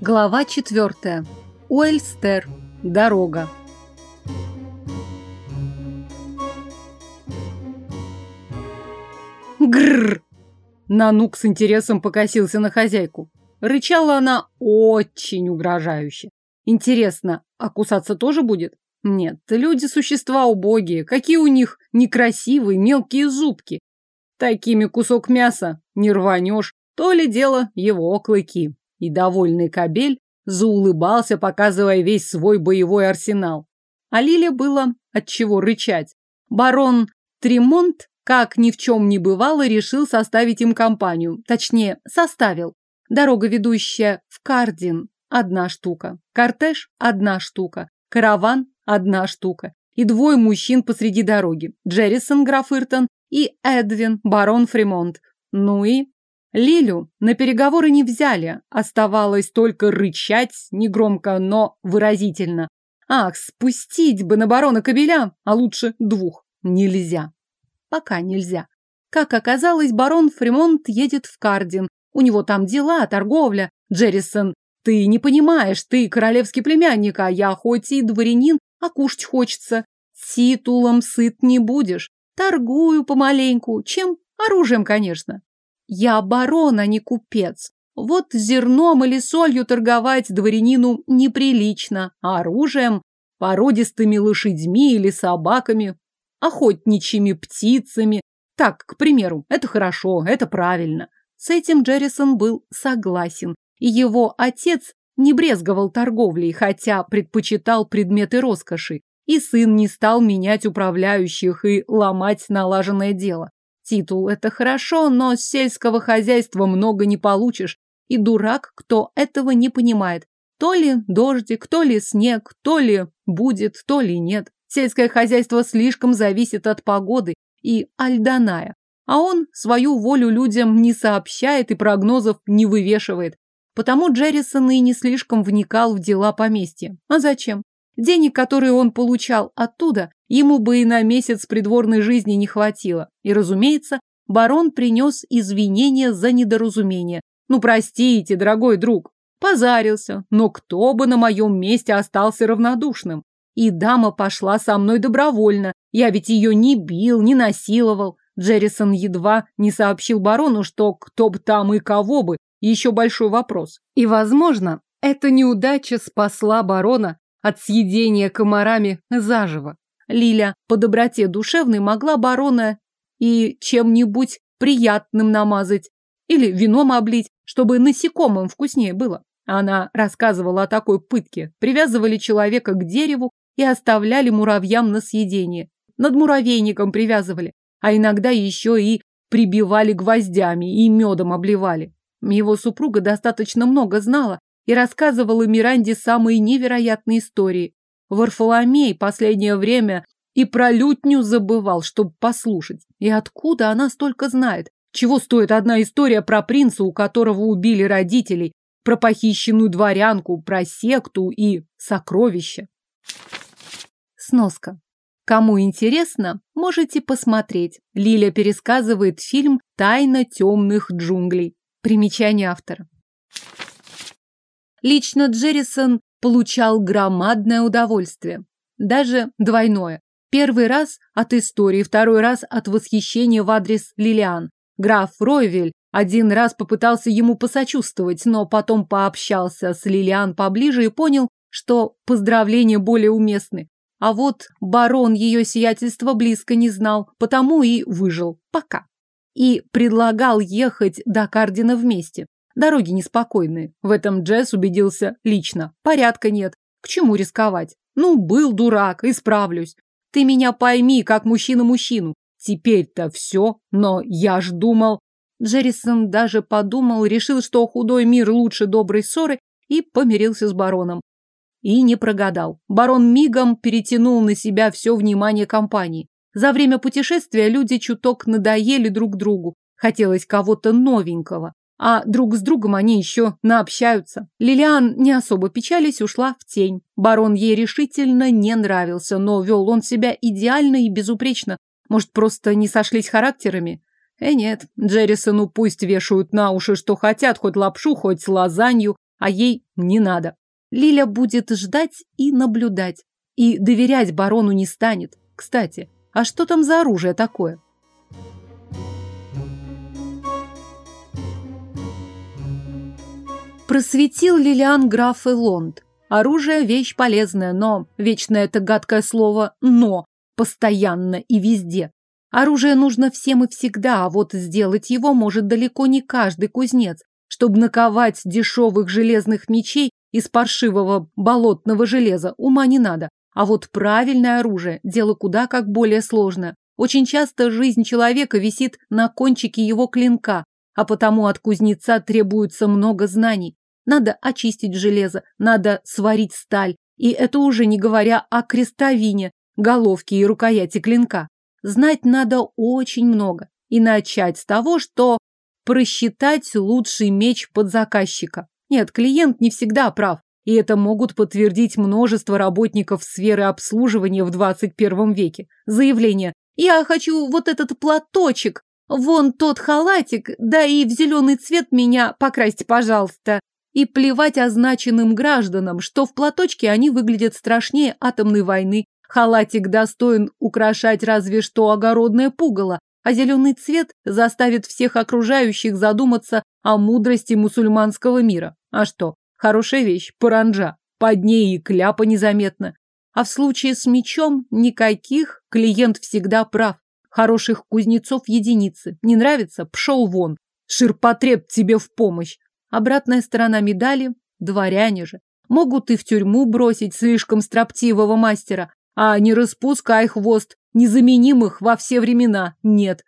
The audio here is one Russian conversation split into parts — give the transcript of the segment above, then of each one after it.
Глава четвертая. Уэльстер. Дорога. Грррр! Нанук с интересом покосился на хозяйку. Рычала она очень угрожающе. Интересно, а кусаться тоже будет? Нет, люди существа убогие. Какие у них некрасивые мелкие зубки. Такими кусок мяса не рванешь. То ли дело его клыки. И довольный кобель заулыбался, показывая весь свой боевой арсенал. А Лиле было от чего рычать. Барон Тремонт как ни в чем не бывало, решил составить им компанию. Точнее, составил. Дорога, ведущая в Кардин – одна штука. Кортеж – одна штука. Караван – одна штука. И двое мужчин посреди дороги. Джеррисон, граф Иртон, и Эдвин, барон Фримонт. Ну и... Лилю на переговоры не взяли. Оставалось только рычать, негромко, но выразительно. Ах, спустить бы на барона кобеля, а лучше двух. Нельзя. Пока нельзя. Как оказалось, барон Фримонт едет в Кардин. У него там дела, торговля. Джеррисон, ты не понимаешь, ты королевский племянник, а я хоть и дворянин, а кушать хочется. Титулом сыт не будешь. Торгую помаленьку. Чем? Оружием, конечно. Я барон, а не купец. Вот зерном или солью торговать дворянину неприлично, а оружием, породистыми лошадьми или собаками охотничьими птицами. Так, к примеру, это хорошо, это правильно. С этим Джеррисон был согласен, и его отец не брезговал торговлей, хотя предпочитал предметы роскоши, и сын не стал менять управляющих и ломать налаженное дело. Титул – это хорошо, но с сельского хозяйства много не получишь, и дурак, кто этого не понимает. То ли дождик, то ли снег, то ли будет, то ли нет. Сельское хозяйство слишком зависит от погоды и альданая, а он свою волю людям не сообщает и прогнозов не вывешивает. Потому Джеррисон и не слишком вникал в дела поместья. А зачем? Денег, которые он получал оттуда, ему бы и на месяц придворной жизни не хватило. И, разумеется, барон принес извинения за недоразумение. Ну, простите, дорогой друг, позарился, но кто бы на моем месте остался равнодушным? И дама пошла со мной добровольно. Я ведь ее не бил, не насиловал. Джеррисон едва не сообщил барону, что кто бы там и кого бы, еще большой вопрос. И, возможно, эта неудача спасла барона от съедения комарами заживо. Лиля по доброте душевной могла барона и чем-нибудь приятным намазать или вином облить, чтобы насекомым вкуснее было. Она рассказывала о такой пытке. Привязывали человека к дереву, и оставляли муравьям на съедение. Над муравейником привязывали, а иногда еще и прибивали гвоздями и медом обливали. Его супруга достаточно много знала и рассказывала Миранде самые невероятные истории. Варфоломей последнее время и про лютню забывал, чтобы послушать. И откуда она столько знает? Чего стоит одна история про принца, у которого убили родителей, про похищенную дворянку, про секту и сокровища? Сноска. Кому интересно, можете посмотреть. Лиля пересказывает фильм «Тайна темных джунглей». Примечание автора. Лично Джеррисон получал громадное удовольствие. Даже двойное. Первый раз от истории, второй раз от восхищения в адрес Лилиан. Граф Ройвель один раз попытался ему посочувствовать, но потом пообщался с Лилиан поближе и понял, что поздравления более уместны. А вот барон ее сиятельства близко не знал, потому и выжил. Пока. И предлагал ехать до Кардина вместе. Дороги неспокойные. В этом Джесс убедился лично. Порядка нет. К чему рисковать? Ну, был дурак, исправлюсь. Ты меня пойми, как мужчина мужчину. Теперь-то все, но я ж думал... Джеррисон даже подумал, решил, что худой мир лучше доброй ссоры и помирился с бароном. И не прогадал. Барон мигом перетянул на себя все внимание компании. За время путешествия люди чуток надоели друг другу. Хотелось кого-то новенького. А друг с другом они еще наобщаются. Лилиан, не особо печались, ушла в тень. Барон ей решительно не нравился, но вел он себя идеально и безупречно. Может, просто не сошлись характерами? Э, нет, Джеррисону пусть вешают на уши, что хотят, хоть лапшу, хоть лазанью, а ей не надо. Лиля будет ждать и наблюдать. И доверять барону не станет. Кстати, а что там за оружие такое? Просветил Лилиан граф Элонд. Оружие – вещь полезная, но, вечно это гадкое слово «но», постоянно и везде. Оружие нужно всем и всегда, а вот сделать его может далеко не каждый кузнец. Чтобы наковать дешевых железных мечей из паршивого болотного железа, ума не надо. А вот правильное оружие – дело куда как более сложное. Очень часто жизнь человека висит на кончике его клинка, а потому от кузнеца требуется много знаний. Надо очистить железо, надо сварить сталь, и это уже не говоря о крестовине, головке и рукояти клинка. Знать надо очень много. И начать с того, что просчитать лучший меч под заказчика. Нет, клиент не всегда прав, и это могут подтвердить множество работников сферы обслуживания в 21 веке. Заявление «Я хочу вот этот платочек, вон тот халатик, да и в зеленый цвет меня покрасьте, пожалуйста». И плевать означенным гражданам, что в платочке они выглядят страшнее атомной войны. Халатик достоин украшать разве что огородное пугало, а зеленый цвет заставит всех окружающих задуматься о мудрости мусульманского мира. А что, хорошая вещь, паранджа, под ней и кляпа незаметно. А в случае с мечом никаких, клиент всегда прав. Хороших кузнецов единицы. Не нравится? Пшел вон. Ширпотреб тебе в помощь. Обратная сторона медали – дворяне же. Могут и в тюрьму бросить слишком строптивого мастера, а не распускай хвост, незаменимых во все времена нет.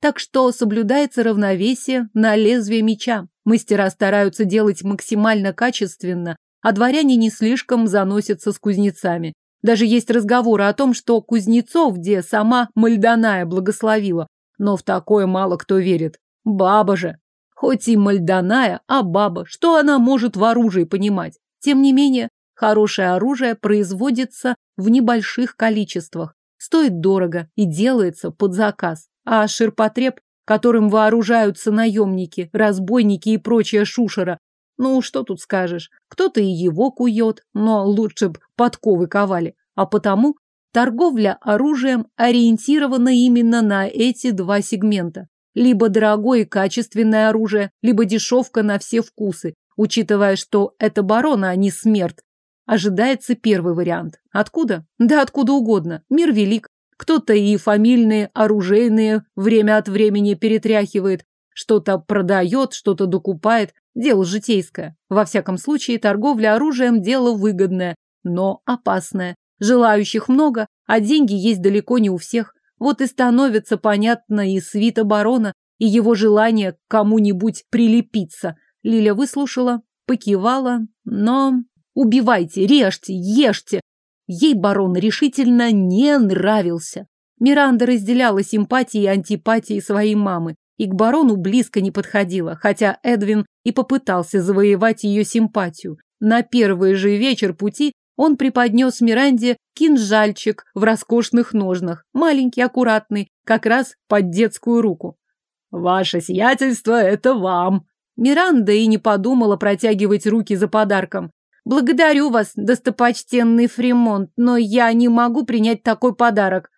Так что соблюдается равновесие на лезвие меча. Мастера стараются делать максимально качественно, а дворяне не слишком заносятся с кузнецами. Даже есть разговоры о том, что кузнецов, где сама Мальданая благословила, но в такое мало кто верит. Баба же. Хоть и мальданая, а баба, что она может в оружии понимать? Тем не менее, хорошее оружие производится в небольших количествах, стоит дорого и делается под заказ. А ширпотреб, которым вооружаются наемники, разбойники и прочая шушера, ну, что тут скажешь, кто-то и его кует, но лучше б подковы ковали. А потому торговля оружием ориентирована именно на эти два сегмента. Либо дорогое и качественное оружие, либо дешевка на все вкусы, учитывая, что это барона, а не смерть. Ожидается первый вариант. Откуда? Да откуда угодно. Мир велик. Кто-то и фамильные, оружейные время от времени перетряхивает, что-то продает, что-то докупает. Дело житейское. Во всяком случае, торговля оружием – дело выгодное, но опасное. Желающих много, а деньги есть далеко не у всех. Вот и становится понятно и свита барона, и его желание к кому-нибудь прилепиться. Лиля выслушала, покивала, но... Убивайте, режьте, ешьте. Ей барон решительно не нравился. Миранда разделяла симпатии и антипатии своей мамы и к барону близко не подходила, хотя Эдвин и попытался завоевать ее симпатию. На первый же вечер пути он преподнес Миранде кинжальчик в роскошных ножнах, маленький, аккуратный, как раз под детскую руку. «Ваше сиятельство, это вам!» Миранда и не подумала протягивать руки за подарком. «Благодарю вас, достопочтенный Фримонт, но я не могу принять такой подарок».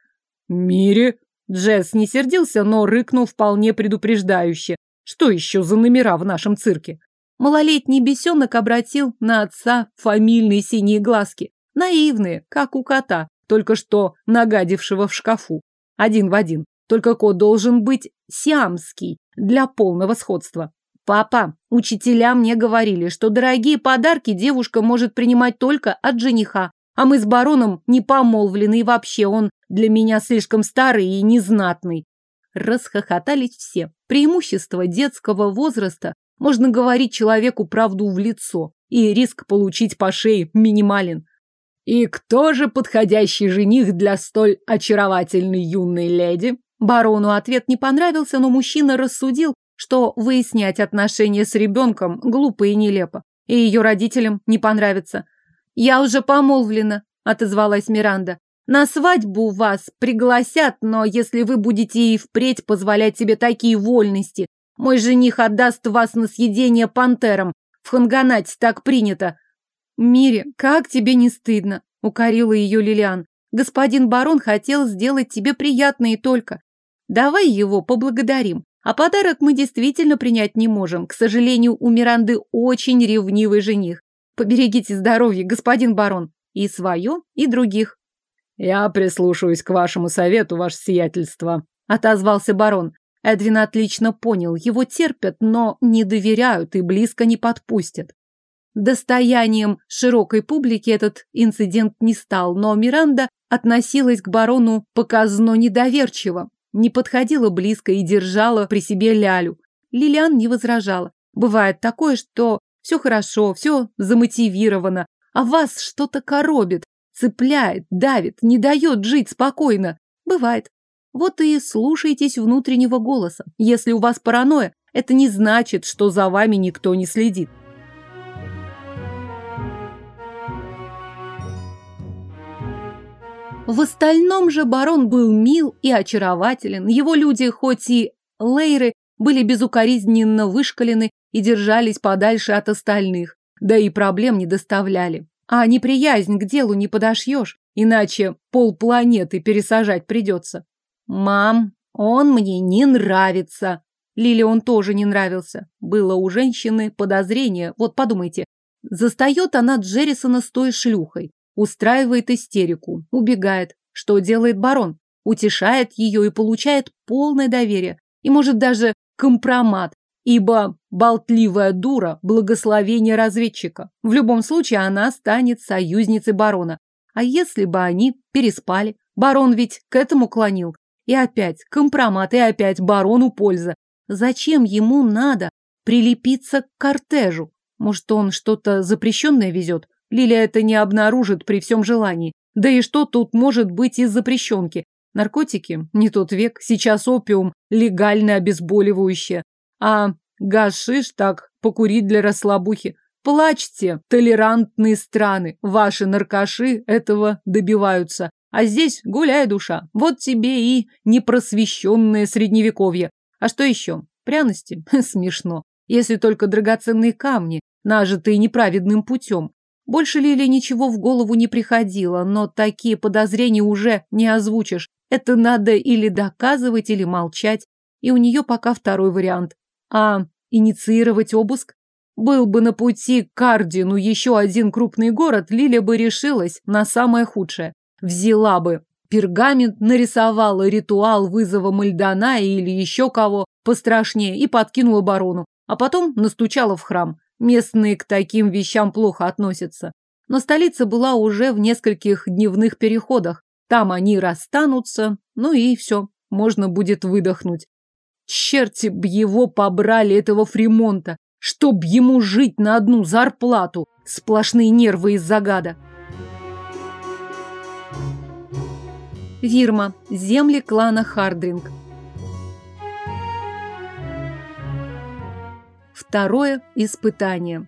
«Мире?» Джесс не сердился, но рыкнул вполне предупреждающе. «Что еще за номера в нашем цирке?» Малолетний бесенок обратил на отца фамильные синие глазки. Наивные, как у кота, только что нагадившего в шкафу. Один в один. Только кот должен быть сиамский, для полного сходства. Папа, учителя мне говорили, что дорогие подарки девушка может принимать только от жениха, а мы с бароном не помолвлены, и вообще он для меня слишком старый и незнатный. Расхохотались все. Преимущество детского возраста можно говорить человеку правду в лицо, и риск получить по шее минимален. И кто же подходящий жених для столь очаровательной юной леди? Барону ответ не понравился, но мужчина рассудил, что выяснять отношения с ребенком глупо и нелепо, и ее родителям не понравится. «Я уже помолвлена», — отозвалась Миранда. На свадьбу вас пригласят, но если вы будете и впредь позволять себе такие вольности, мой жених отдаст вас на съедение пантерам. В Ханганате так принято. Мире, как тебе не стыдно? Укорила ее Лилиан. Господин барон хотел сделать тебе приятное и только. Давай его поблагодарим. А подарок мы действительно принять не можем. К сожалению, у Миранды очень ревнивый жених. Поберегите здоровье, господин барон. И свое, и других. Я прислушаюсь к вашему совету, ваше сиятельство. Отозвался барон. Эдвин отлично понял, его терпят, но не доверяют и близко не подпустят. Достоянием широкой публики этот инцидент не стал, но Миранда относилась к барону показно недоверчиво, не подходила близко и держала при себе Лялю. Лилиан не возражала. Бывает такое, что все хорошо, все замотивировано, а вас что-то коробит, цепляет, давит, не дает жить спокойно. Бывает. Вот и слушайтесь внутреннего голоса. Если у вас паранойя, это не значит, что за вами никто не следит. В остальном же барон был мил и очарователен. Его люди, хоть и лейры, были безукоризненно вышкалены и держались подальше от остальных, да и проблем не доставляли. А неприязнь к делу не подошьешь, иначе полпланеты пересажать придется. «Мам, он мне не нравится!» Лиле он тоже не нравился. Было у женщины подозрение, вот подумайте. Застает она Джеррисона с той шлюхой устраивает истерику, убегает. Что делает барон? Утешает ее и получает полное доверие. И может даже компромат, ибо болтливая дура – благословение разведчика. В любом случае она станет союзницей барона. А если бы они переспали? Барон ведь к этому клонил. И опять компромат, и опять барону польза. Зачем ему надо прилепиться к кортежу? Может, он что-то запрещенное везет? Лилия это не обнаружит при всем желании. Да и что тут может быть из запрещенки? Наркотики? Не тот век. Сейчас опиум – легальное обезболивающее. А гашиш так покурить для расслабухи. Плачьте, толерантные страны. Ваши наркоши этого добиваются. А здесь гуляй, душа. Вот тебе и непросвещенное средневековье. А что еще? Пряности? Смешно. Если только драгоценные камни, нажитые неправедным путем. Больше Лиле ничего в голову не приходило, но такие подозрения уже не озвучишь. Это надо или доказывать, или молчать. И у нее пока второй вариант. А инициировать обыск? Был бы на пути к Кардину еще один крупный город, Лиля бы решилась на самое худшее. Взяла бы пергамент, нарисовала ритуал вызова Мальдана или еще кого пострашнее и подкинула барону, а потом настучала в храм. Местные к таким вещам плохо относятся. Но столица была уже в нескольких дневных переходах. Там они расстанутся, ну и все, можно будет выдохнуть. Черти б его побрали, этого Фримонта, чтоб ему жить на одну зарплату. Сплошные нервы из-за гада. Вирма. Земли клана Хардринг. Второе испытание.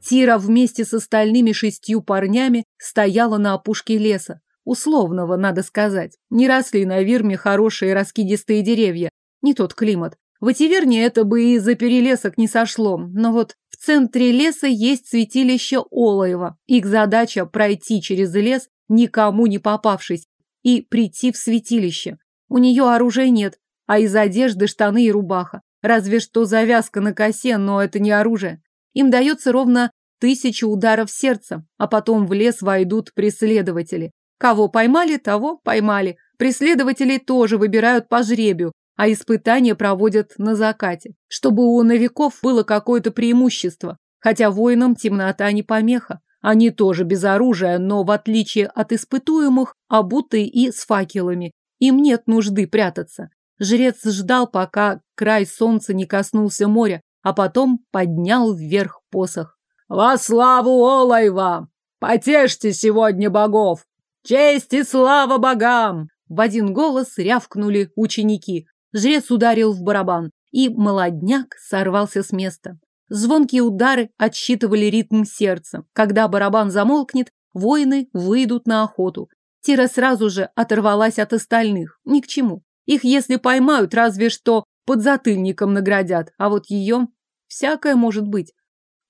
Тира вместе с остальными шестью парнями стояла на опушке леса. Условного, надо сказать. Не росли на Вирме хорошие раскидистые деревья. Не тот климат. В Этиверне это бы и за перелесок не сошло. Но вот в центре леса есть святилище Олаева. Их задача пройти через лес, никому не попавшись, и прийти в святилище. У нее оружия нет, а из одежды штаны и рубаха. Разве что завязка на косе, но это не оружие. Им дается ровно тысячу ударов сердца, а потом в лес войдут преследователи. Кого поймали, того поймали. Преследователей тоже выбирают по жребию, а испытания проводят на закате, чтобы у новиков было какое-то преимущество. Хотя воинам темнота не помеха. Они тоже без оружия, но в отличие от испытуемых, обутые и с факелами. Им нет нужды прятаться. Жрец ждал, пока край солнца не коснулся моря, а потом поднял вверх посох. «Во славу Олайва! Потешьте сегодня богов! Честь и слава богам!» В один голос рявкнули ученики. Жрец ударил в барабан, и молодняк сорвался с места. Звонкие удары отсчитывали ритм сердца. Когда барабан замолкнет, воины выйдут на охоту. Тира сразу же оторвалась от остальных. Ни к чему. Их, если поймают, разве что под затыльником наградят. А вот ее всякое может быть.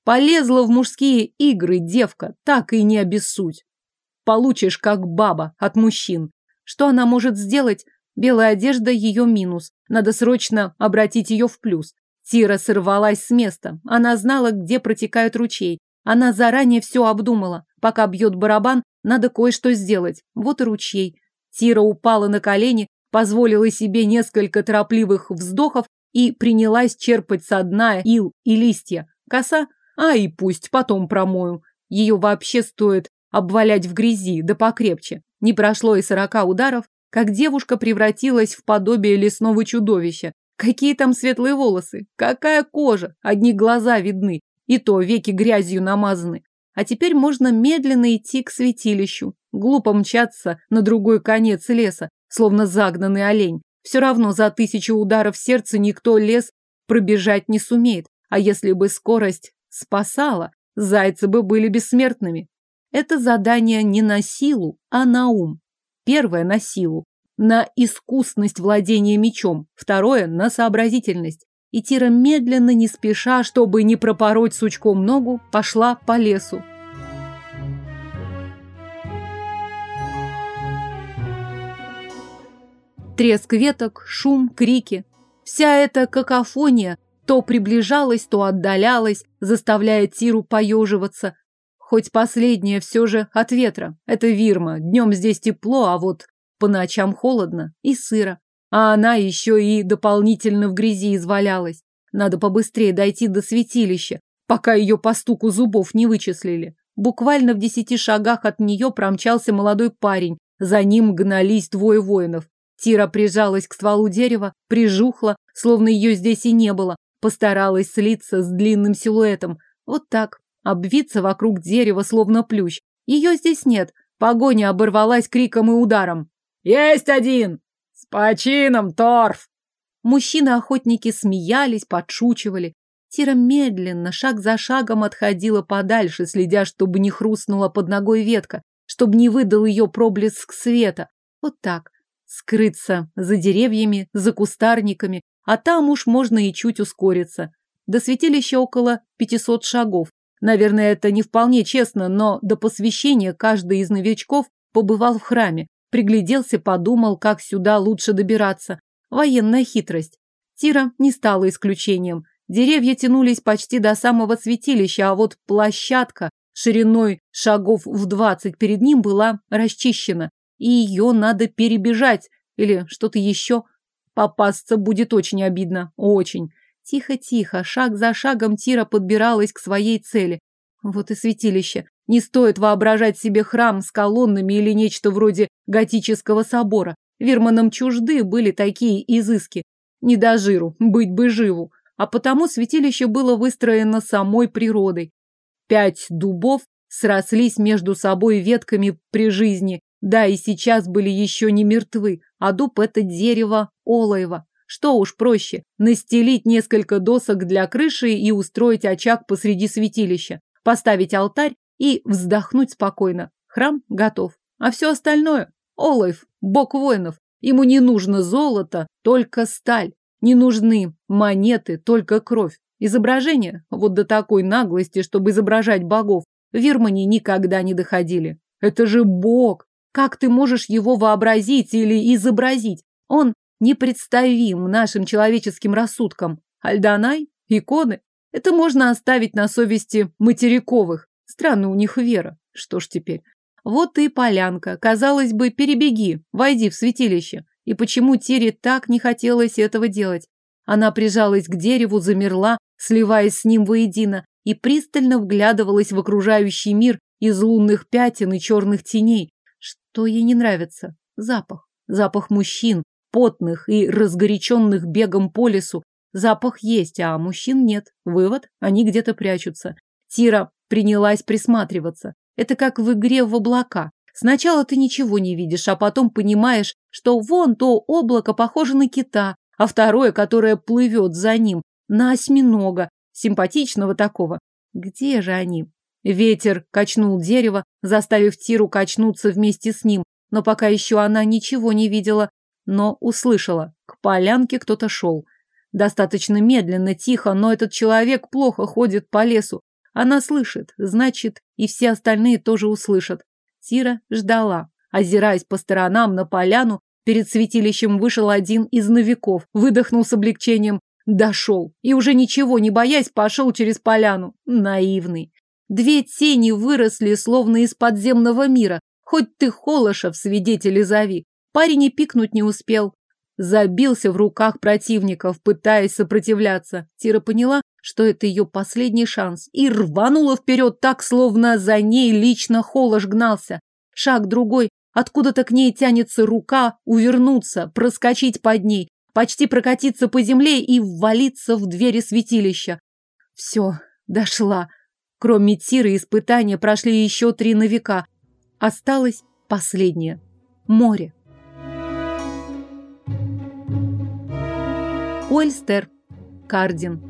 Полезла в мужские игры девка, так и не обессудь. Получишь как баба от мужчин. Что она может сделать? Белая одежда – ее минус. Надо срочно обратить ее в плюс. Тира сорвалась с места. Она знала, где протекает ручей. Она заранее все обдумала. Пока бьет барабан, надо кое-что сделать. Вот и ручей. Тира упала на колени, позволила себе несколько торопливых вздохов и принялась черпать со дна ил и листья. Коса? А и пусть, потом промою. Ее вообще стоит обвалять в грязи, да покрепче. Не прошло и сорока ударов, как девушка превратилась в подобие лесного чудовища. Какие там светлые волосы, какая кожа, одни глаза видны, и то веки грязью намазаны. А теперь можно медленно идти к святилищу. Глупо мчаться на другой конец леса, словно загнанный олень. Все равно за тысячу ударов сердца никто лес пробежать не сумеет. А если бы скорость спасала, зайцы бы были бессмертными. Это задание не на силу, а на ум. Первое на силу, на искусность владения мечом, второе на сообразительность. И Тира медленно, не спеша, чтобы не пропороть сучком ногу, пошла по лесу. Треск веток, шум, крики. Вся эта какофония то приближалась, то отдалялась, заставляя Тиру поеживаться, Хоть последнее все же от ветра. Это Вирма. Днем здесь тепло, а вот по ночам холодно и сыро. А она еще и дополнительно в грязи извалялась. Надо побыстрее дойти до святилища, пока ее по стуку зубов не вычислили. Буквально в десяти шагах от нее промчался молодой парень. За ним гнались двое воинов. Тира прижалась к стволу дерева, прижухла, словно ее здесь и не было. Постаралась слиться с длинным силуэтом. Вот так, обвиться вокруг дерева, словно плющ. Ее здесь нет. Погоня оборвалась криком и ударом. «Есть один! С почином, торф!» Мужчины-охотники смеялись, подшучивали. Тира медленно, шаг за шагом отходила подальше, следя, чтобы не хрустнула под ногой ветка, чтобы не выдал ее проблеск света. Вот так. Скрыться за деревьями, за кустарниками, а там уж можно и чуть ускориться. До святилища около пятисот шагов. Наверное, это не вполне честно, но до посвящения каждый из новичков побывал в храме, пригляделся, подумал, как сюда лучше добираться. Военная хитрость. Тира не стала исключением. Деревья тянулись почти до самого святилища, а вот площадка шириной шагов в двадцать перед ним была расчищена, и ее надо перебежать или что-то еще. Попасться будет очень обидно, очень. Тихо-тихо, шаг за шагом Тира подбиралась к своей цели. Вот и святилище. Не стоит воображать себе храм с колоннами или нечто вроде готического собора. Верманам чужды были такие изыски. Не до жиру, быть бы живу. А потому святилище было выстроено самой природой. Пять дубов срослись между собой ветками при жизни. Да, и сейчас были еще не мертвы, а дуб – это дерево олоева. Что уж проще, настелить несколько досок для крыши и устроить очаг посреди святилища, поставить алтарь и вздохнуть спокойно. Храм готов. А все остальное – Олаев, бог воинов. Ему не нужно золото, только сталь. Не нужны монеты, только кровь. Изображения, вот до такой наглости, чтобы изображать богов, в Вирмане никогда не доходили. Это же бог! Как ты можешь его вообразить или изобразить? Он непредставим нашим человеческим рассудкам. Альданай, иконы, это можно оставить на совести материковых. Странно у них вера. Что ж теперь? Вот и полянка. Казалось бы, перебеги, войди в святилище. И почему Тире так не хотелось этого делать? Она прижалась к дереву, замерла, сливаясь с ним воедино, и пристально вглядывалась в окружающий мир из лунных пятен и черных теней. Что ей не нравится? Запах. Запах мужчин, потных и разгоряченных бегом по лесу. Запах есть, а мужчин нет. Вывод – они где-то прячутся. Тира принялась присматриваться. Это как в игре в облака. Сначала ты ничего не видишь, а потом понимаешь, что вон то облако похоже на кита, а второе, которое плывет за ним, на осьминога, симпатичного такого. Где же они? Ветер качнул дерево, заставив Тиру качнуться вместе с ним. но пока еще она ничего не видела, но услышала. К полянке кто-то шел. Достаточно медленно, тихо, но этот человек плохо ходит по лесу. Она слышит, значит, и все остальные тоже услышат. Тира ждала. Озираясь по сторонам на поляну, перед святилищем вышел один из новиков, выдохнул с облегчением, дошел и уже ничего не боясь пошел через поляну. Наивный. Две тени выросли словно из подземного мира. Хоть ты Холошев, свидетели зови. Парень и пикнуть не успел. Забился в руках противников, пытаясь сопротивляться. Тира поняла, что это ее последний шанс, и рванула вперед так, словно за ней лично Холош гнался. Шаг другой, откуда-то к ней тянется рука, увернуться, проскочить под ней, почти прокатиться по земле и ввалиться в двери святилища. Все, дошла. Кроме Тиры испытания прошли еще три новика. Осталось последнее. Море. Ольстер. Кардин.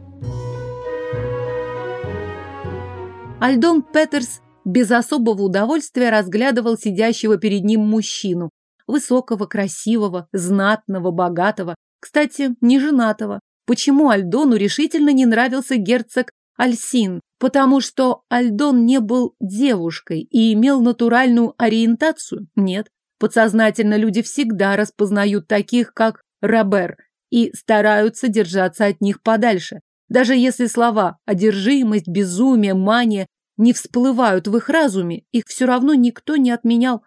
Альдон Петерс без особого удовольствия разглядывал сидящего перед ним мужчину. Высокого, красивого, знатного, богатого. Кстати, не женатого. Почему Альдону решительно не нравился герцог Альсин, потому что Альдон не был девушкой и имел натуральную ориентацию? Нет. Подсознательно люди всегда распознают таких, как Робер, и стараются держаться от них подальше. Даже если слова «одержимость», «безумие», «мания» не всплывают в их разуме, их все равно никто не отменял.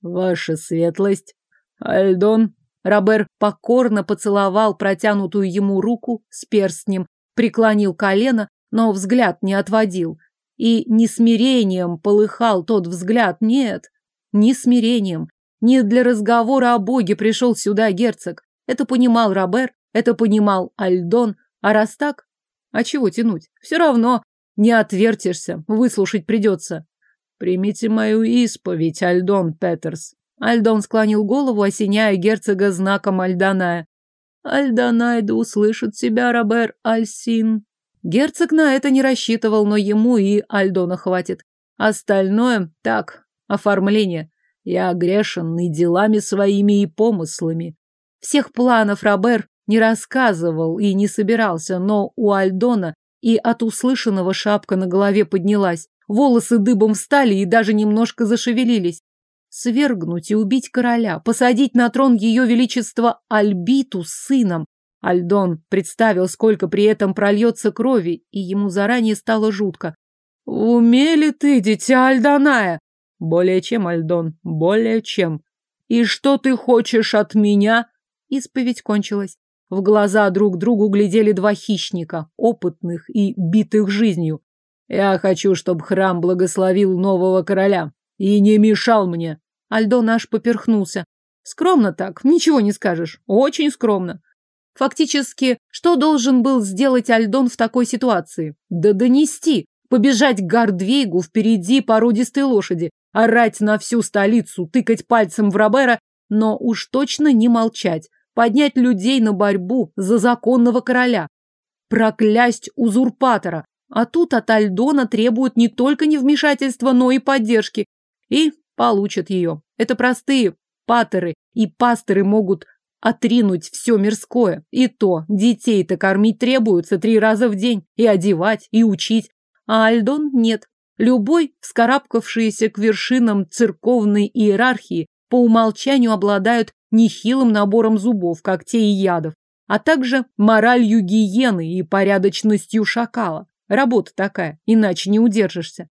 Ваша светлость, Альдон. Робер покорно поцеловал протянутую ему руку с перстнем, преклонил колено, но взгляд не отводил. И не смирением полыхал тот взгляд, нет, не смирением. Не для разговора о Боге пришел сюда герцог. Это понимал Робер, это понимал Альдон. А раз так, а чего тянуть? Все равно не отвертишься, выслушать придется. Примите мою исповедь, Альдон Петерс. Альдон склонил голову, осеняя герцога знаком Альданая. Альданай да услышит тебя, Робер Альсин. Герцог на это не рассчитывал, но ему и Альдона хватит. Остальное – так, оформление. Я грешенный делами своими и помыслами. Всех планов Робер не рассказывал и не собирался, но у Альдона и от услышанного шапка на голове поднялась. Волосы дыбом встали и даже немножко зашевелились. Свергнуть и убить короля, посадить на трон ее величества Альбиту с сыном, Альдон представил, сколько при этом прольется крови, и ему заранее стало жутко. «Умели ты, дитя Альданая?» «Более чем, Альдон, более чем. И что ты хочешь от меня?» Исповедь кончилась. В глаза друг другу глядели два хищника, опытных и битых жизнью. «Я хочу, чтобы храм благословил нового короля и не мешал мне». Альдон аж поперхнулся. Скромно так, ничего не скажешь. Очень скромно. Фактически, что должен был сделать Альдон в такой ситуации? Да донести, побежать к Гардвейгу впереди породистой лошади, орать на всю столицу, тыкать пальцем в Робера, но уж точно не молчать, поднять людей на борьбу за законного короля, проклясть узурпатора. А тут от Альдона требуют не только невмешательства, но и поддержки. И получат ее. Это простые патеры и пасторы могут отринуть все мирское. И то, детей-то кормить требуется три раза в день, и одевать, и учить. А Альдон нет. Любой, вскарабкавшийся к вершинам церковной иерархии, по умолчанию обладают нехилым набором зубов, когтей и ядов, а также моралью гиены и порядочностью шакала. Работа такая, иначе не удержишься.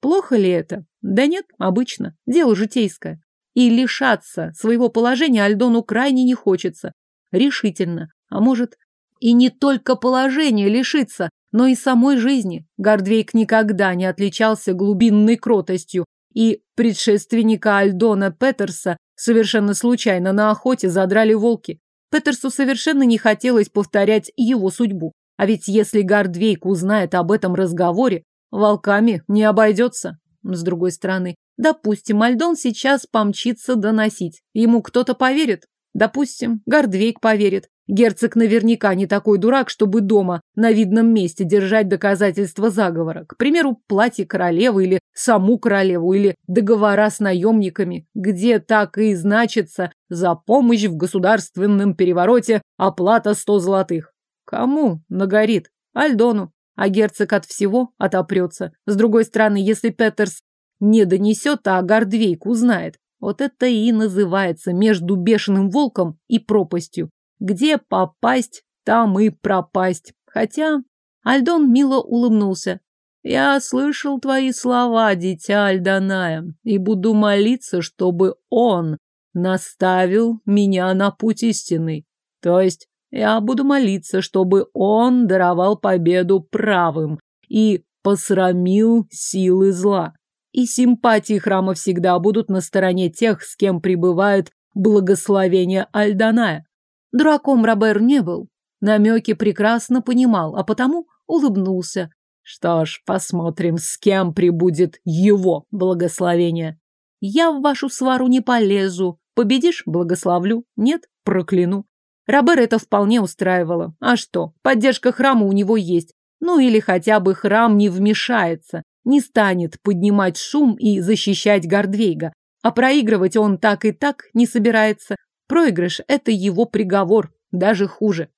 Плохо ли это? Да нет, обычно. Дело житейское. И лишаться своего положения Альдону крайне не хочется. Решительно. А может, и не только положение лишиться, но и самой жизни. Гордвейк никогда не отличался глубинной кротостью, и предшественника Альдона Петерса совершенно случайно на охоте задрали волки. Петерсу совершенно не хотелось повторять его судьбу. А ведь если Гордвейк узнает об этом разговоре, волками не обойдется. С другой стороны, Допустим, Альдон сейчас помчится доносить. Ему кто-то поверит? Допустим, Гордвейк поверит. Герцог наверняка не такой дурак, чтобы дома на видном месте держать доказательства заговора. К примеру, платье королевы или саму королеву, или договора с наемниками, где так и значится за помощь в государственном перевороте оплата сто золотых. Кому нагорит? Альдону. А герцог от всего отопрется. С другой стороны, если Петерс не донесет, а Гордвейк узнает, вот это и называется между бешеным волком и пропастью. Где попасть, там и пропасть. Хотя Альдон мило улыбнулся. Я слышал твои слова, дитя Альданая, и буду молиться, чтобы он наставил меня на путь истины. То есть я буду молиться, чтобы он даровал победу правым и посрамил силы зла и симпатии храма всегда будут на стороне тех, с кем пребывает благословение Альданая. Дураком Робер не был. Намеки прекрасно понимал, а потому улыбнулся. Что ж, посмотрим, с кем прибудет его благословение. Я в вашу свару не полезу. Победишь – благословлю. Нет – прокляну. Робер это вполне устраивало. А что, поддержка храма у него есть. Ну или хотя бы храм не вмешается не станет поднимать шум и защищать Гордвейга. А проигрывать он так и так не собирается. Проигрыш – это его приговор, даже хуже.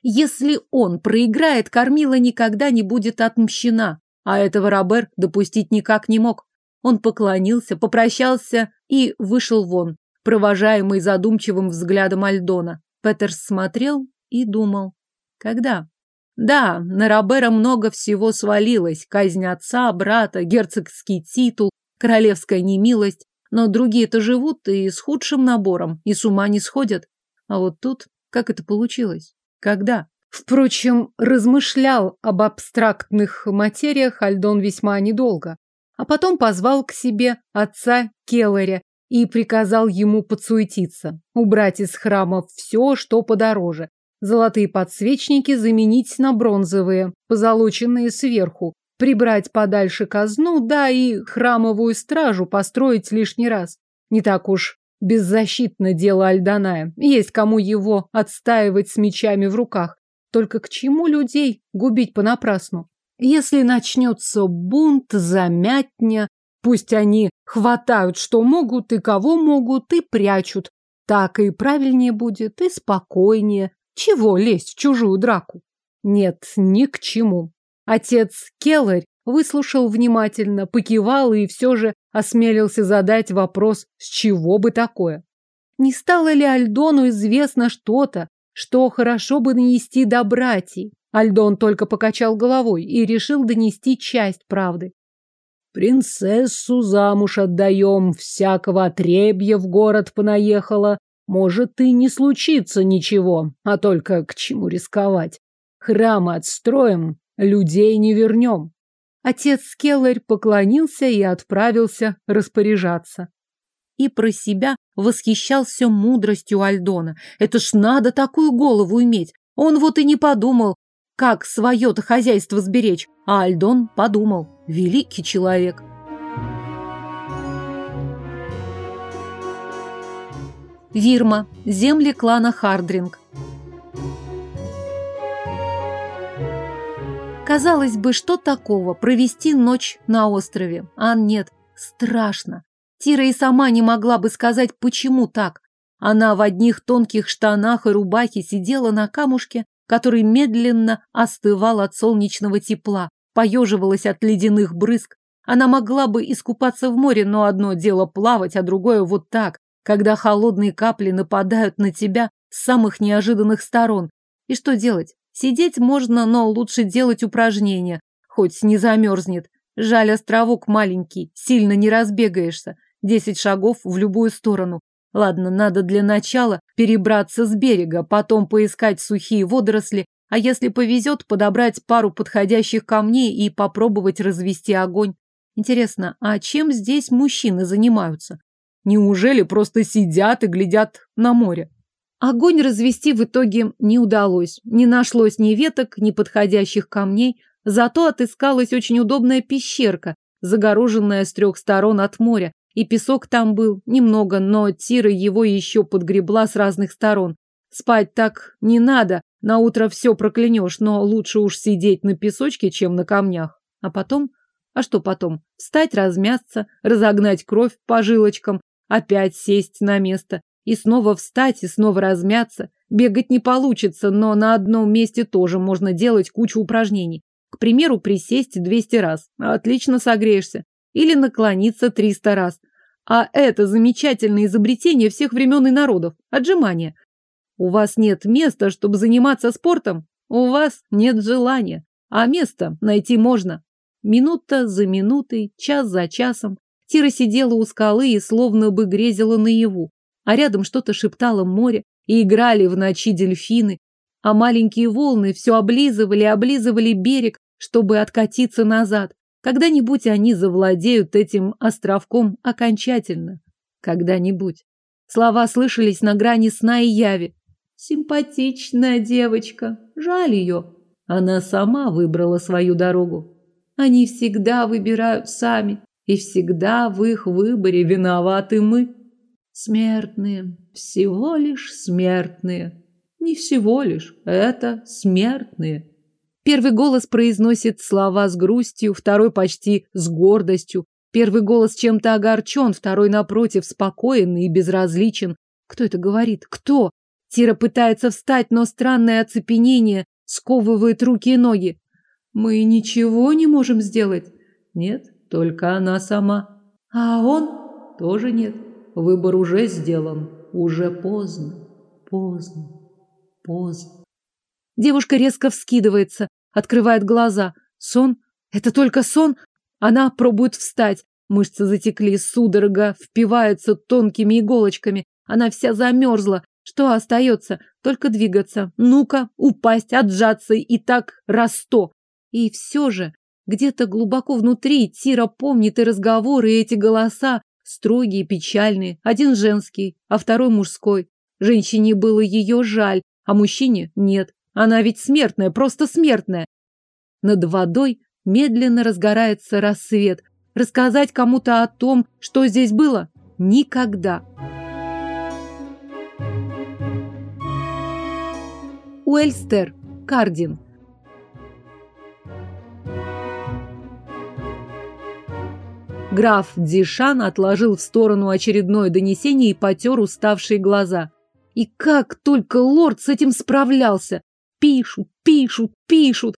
Если он проиграет, Кормила никогда не будет отмщена. А этого Робер допустить никак не мог. Он поклонился, попрощался и вышел вон, провожаемый задумчивым взглядом Альдона. Петерс смотрел и думал. Когда? Да, на Робера много всего свалилось. Казнь отца, брата, герцогский титул, королевская немилость. Но другие-то живут и с худшим набором, и с ума не сходят. А вот тут, как это получилось? Когда? Впрочем, размышлял об абстрактных материях Альдон весьма недолго. А потом позвал к себе отца Келлеря и приказал ему подсуетиться, убрать из храмов все, что подороже, Золотые подсвечники заменить на бронзовые, позолоченные сверху, прибрать подальше казну, да и храмовую стражу построить лишний раз. Не так уж беззащитно дело Альданая. Есть кому его отстаивать с мечами в руках. Только к чему людей губить понапрасну? Если начнется бунт, замятня, пусть они хватают, что могут, и кого могут, и прячут. Так и правильнее будет, и спокойнее. Чего лезть в чужую драку? Нет, ни к чему. Отец Келларь выслушал внимательно, покивал и все же осмелился задать вопрос, с чего бы такое. Не стало ли Альдону известно что-то, что хорошо бы нанести до братьей? Альдон только покачал головой и решил донести часть правды. Принцессу замуж отдаем, всякого отребья в город понаехала, может и не случится ничего, а только к чему рисковать. Храмы отстроим, людей не вернем. Отец Келлер поклонился и отправился распоряжаться. И про себя восхищался мудростью Альдона. Это ж надо такую голову иметь. Он вот и не подумал, как свое-то хозяйство сберечь. А Альдон подумал. Великий человек. Вирма. Земли клана Хардринг. Казалось бы, что такого провести ночь на острове? А нет, страшно. Тира и сама не могла бы сказать, почему так. Она в одних тонких штанах и рубахе сидела на камушке, который медленно остывал от солнечного тепла, поеживалась от ледяных брызг. Она могла бы искупаться в море, но одно дело плавать, а другое вот так, когда холодные капли нападают на тебя с самых неожиданных сторон. И что делать? Сидеть можно, но лучше делать упражнения, хоть не замерзнет. Жаль, островок маленький, сильно не разбегаешься. Десять шагов в любую сторону. Ладно, надо для начала перебраться с берега, потом поискать сухие водоросли, а если повезет, подобрать пару подходящих камней и попробовать развести огонь. Интересно, а чем здесь мужчины занимаются? Неужели просто сидят и глядят на море? Огонь развести в итоге не удалось. Не нашлось ни веток, ни подходящих камней. Зато отыскалась очень удобная пещерка, загороженная с трех сторон от моря. И песок там был немного, но Тира его еще подгребла с разных сторон. Спать так не надо, на утро все проклянешь, но лучше уж сидеть на песочке, чем на камнях. А потом? А что потом? Встать, размяться, разогнать кровь по жилочкам, опять сесть на место и снова встать и снова размяться. Бегать не получится, но на одном месте тоже можно делать кучу упражнений. К примеру, присесть 200 раз. Отлично согреешься. Или наклониться 300 раз. А это замечательное изобретение всех времен и народов. Отжимания. У вас нет места, чтобы заниматься спортом? У вас нет желания. А место найти можно. Минута за минутой, час за часом. Тира сидела у скалы и словно бы грезила наяву. А рядом что-то шептало море, и играли в ночи дельфины. А маленькие волны все облизывали, облизывали берег, чтобы откатиться назад. Когда-нибудь они завладеют этим островком окончательно. Когда-нибудь. Слова слышались на грани сна и яви. Симпатичная девочка. Жаль ее. Она сама выбрала свою дорогу. Они всегда выбирают сами. И всегда в их выборе виноваты мы. Смертные. Всего лишь смертные. Не всего лишь. Это смертные. Первый голос произносит слова с грустью, второй почти с гордостью. Первый голос чем-то огорчен, второй, напротив, спокоен и безразличен. Кто это говорит? Кто? Тира пытается встать, но странное оцепенение сковывает руки и ноги. Мы ничего не можем сделать. Нет, только она сама. А он? Тоже нет. Выбор уже сделан. Уже поздно. Поздно. Поздно. Девушка резко вскидывается, открывает глаза. Сон? Это только сон? Она пробует встать. Мышцы затекли, судорога впивается тонкими иголочками. Она вся замерзла. Что остается? Только двигаться. Ну-ка, упасть, отжаться и так раз сто. И все же, где-то глубоко внутри Тира помнит и разговоры, и эти голоса, строгие, печальные. Один женский, а второй мужской. Женщине было ее жаль, а мужчине нет. Она ведь смертная, просто смертная. Над водой медленно разгорается рассвет. Рассказать кому-то о том, что здесь было? Никогда. Уэльстер, Кардин. Граф Дишан отложил в сторону очередное донесение и потер уставшие глаза. И как только лорд с этим справлялся! Пишут, пишут, пишут.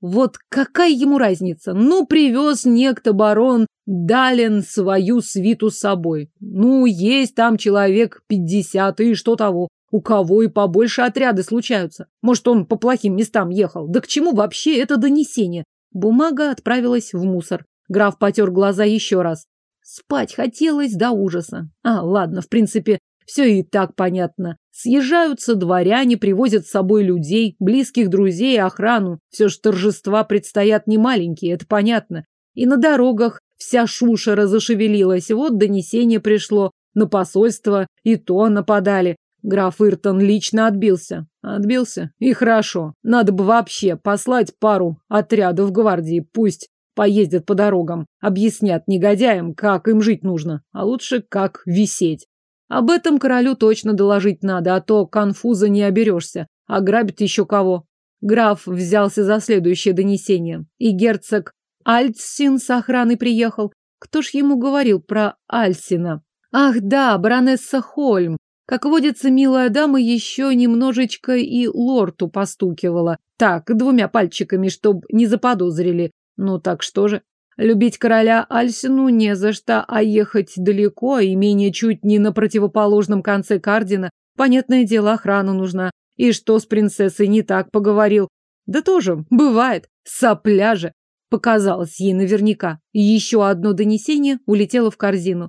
Вот какая ему разница? Ну, привез некто барон Дален свою свиту с собой. Ну, есть там человек пятьдесят, и что того? У кого и побольше отряды случаются. Может, он по плохим местам ехал. Да к чему вообще это донесение? Бумага отправилась в мусор. Граф потер глаза еще раз. Спать хотелось до ужаса. А, ладно, в принципе, все и так понятно. Съезжаются дворяне, привозят с собой людей, близких друзей и охрану. Все же торжества предстоят не маленькие, это понятно. И на дорогах вся шушера зашевелилась. Вот донесение пришло. На посольство и то нападали. Граф Иртон лично отбился. Отбился? И хорошо. Надо бы вообще послать пару отрядов гвардии. Пусть поездят по дорогам. Объяснят негодяям, как им жить нужно. А лучше, как висеть. Об этом королю точно доложить надо, а то конфуза не оберешься. Ограбит еще кого. Граф взялся за следующее донесение. И герцог Альтсин с охраной приехал. Кто ж ему говорил про Альсина? Ах да, баронесса Хольм. Как водится, милая дама еще немножечко и лорту постукивала. Так, двумя пальчиками, чтоб не заподозрили. Ну так что же? Любить короля Альсину не за что, а ехать далеко, имение чуть не на противоположном конце Кардина. Понятное дело, охрана нужна. И что с принцессой не так поговорил? Да тоже, бывает. Сопля же. Показалось ей наверняка. еще одно донесение улетело в корзину.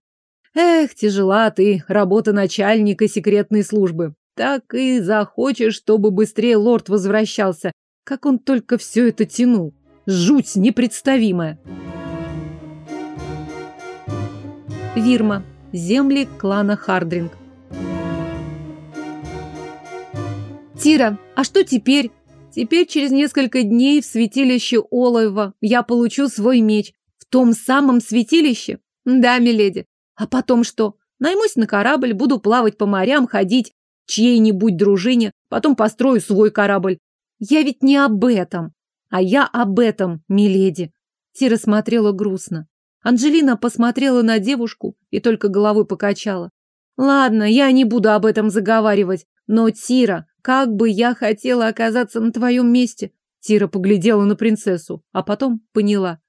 Эх, тяжела ты, работа начальника секретной службы. Так и захочешь, чтобы быстрее лорд возвращался. Как он только все это тянул. Жуть непредставимая. Вирма. Земли клана Хардринг. Тира, а что теперь? Теперь через несколько дней в святилище Олоева я получу свой меч. В том самом святилище? Да, миледи. А потом что? Наймусь на корабль, буду плавать по морям, ходить. чьей-нибудь дружине, потом построю свой корабль. Я ведь не об этом. А я об этом, миледи. Тира смотрела грустно. Анжелина посмотрела на девушку и только головой покачала. Ладно, я не буду об этом заговаривать, но, Тира, как бы я хотела оказаться на твоем месте. Тира поглядела на принцессу, а потом поняла.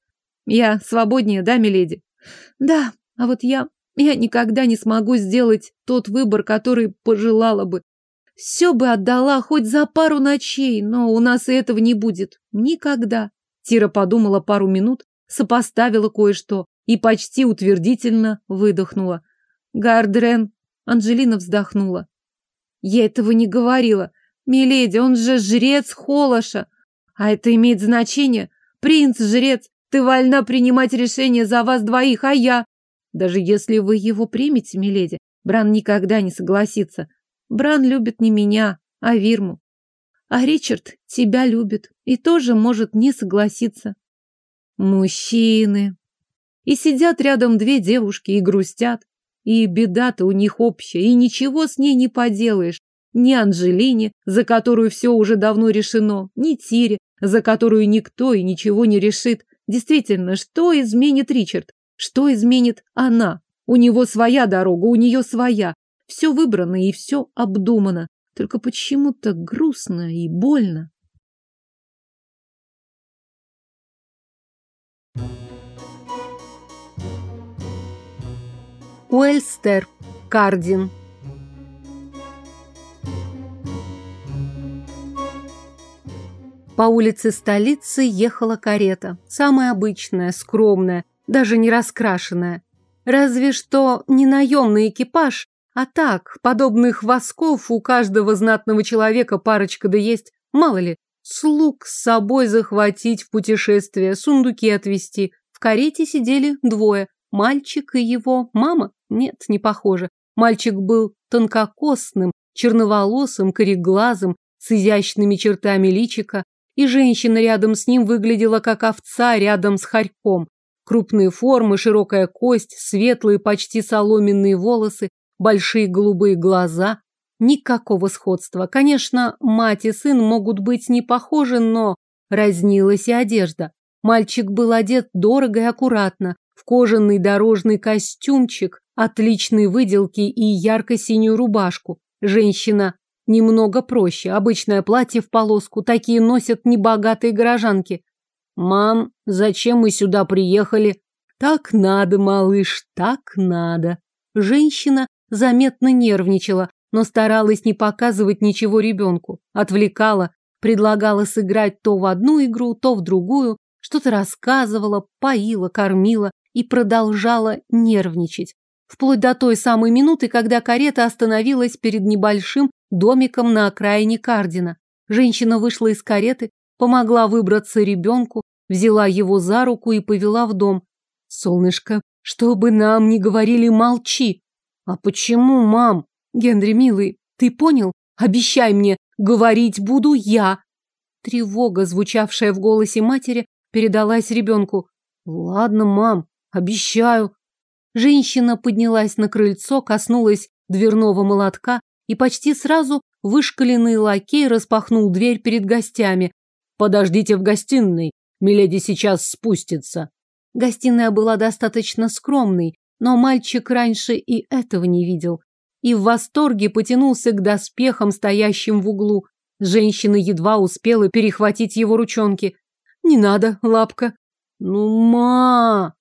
Я свободнее, да, миледи? Да, а вот я... Я никогда не смогу сделать тот выбор, который пожелала бы. Все бы отдала хоть за пару ночей, но у нас и этого не будет. Никогда. Тира подумала пару минут, сопоставила кое-что и почти утвердительно выдохнула. Гардрен. Анжелина вздохнула. Я этого не говорила. Миледи, он же жрец Холоша. А это имеет значение? Принц-жрец, ты вольна принимать решение за вас двоих, а я... Даже если вы его примете, миледи, Бран никогда не согласится. Бран любит не меня, а Вирму. А Ричард тебя любит и тоже может не согласиться. Мужчины. И сидят рядом две девушки и грустят. И беда-то у них общая, и ничего с ней не поделаешь. Ни Анжелине, за которую все уже давно решено, ни Тире, за которую никто и ничего не решит. Действительно, что изменит Ричард? Что изменит она? У него своя дорога, у нее своя. Все выбрано и все обдумано. Только почему-то грустно и больно. Уэльстер, Кардин. По улице столицы ехала карета. Самая обычная, скромная, даже не раскрашенная. Разве что не наемный экипаж, а так, подобных восков у каждого знатного человека парочка да есть. Мало ли, слуг с собой захватить в путешествие, сундуки отвезти. В карете сидели двое. Мальчик и его мама? Нет, не похоже. Мальчик был тонкокосным, черноволосым, кореглазым, с изящными чертами личика, и женщина рядом с ним выглядела как овца рядом с хорьком. Крупные формы, широкая кость, светлые, почти соломенные волосы, большие голубые глаза. Никакого сходства. Конечно, мать и сын могут быть не похожи, но разнилась и одежда. Мальчик был одет дорого и аккуратно, в кожаный дорожный костюмчик, отличной выделки и ярко-синюю рубашку. Женщина Немного проще. Обычное платье в полоску. Такие носят небогатые горожанки. Мам, зачем мы сюда приехали? Так надо, малыш, так надо. Женщина заметно нервничала, но старалась не показывать ничего ребенку. Отвлекала, предлагала сыграть то в одну игру, то в другую, что-то рассказывала, поила, кормила и продолжала нервничать. Вплоть до той самой минуты, когда карета остановилась перед небольшим домиком на окраине Кардина. Женщина вышла из кареты, помогла выбраться ребенку, взяла его за руку и повела в дом. Солнышко, чтобы нам не говорили, молчи. А почему, мам? Генри, милый, ты понял? Обещай мне, говорить буду я. Тревога, звучавшая в голосе матери, передалась ребенку. Ладно, мам, обещаю. Женщина поднялась на крыльцо, коснулась дверного молотка, и почти сразу вышкаленный лакей распахнул дверь перед гостями. «Подождите в гостиной, миледи сейчас спустится». Гостиная была достаточно скромной, но мальчик раньше и этого не видел. И в восторге потянулся к доспехам, стоящим в углу. Женщина едва успела перехватить его ручонки. «Не надо, лапка». «Ну, ма!»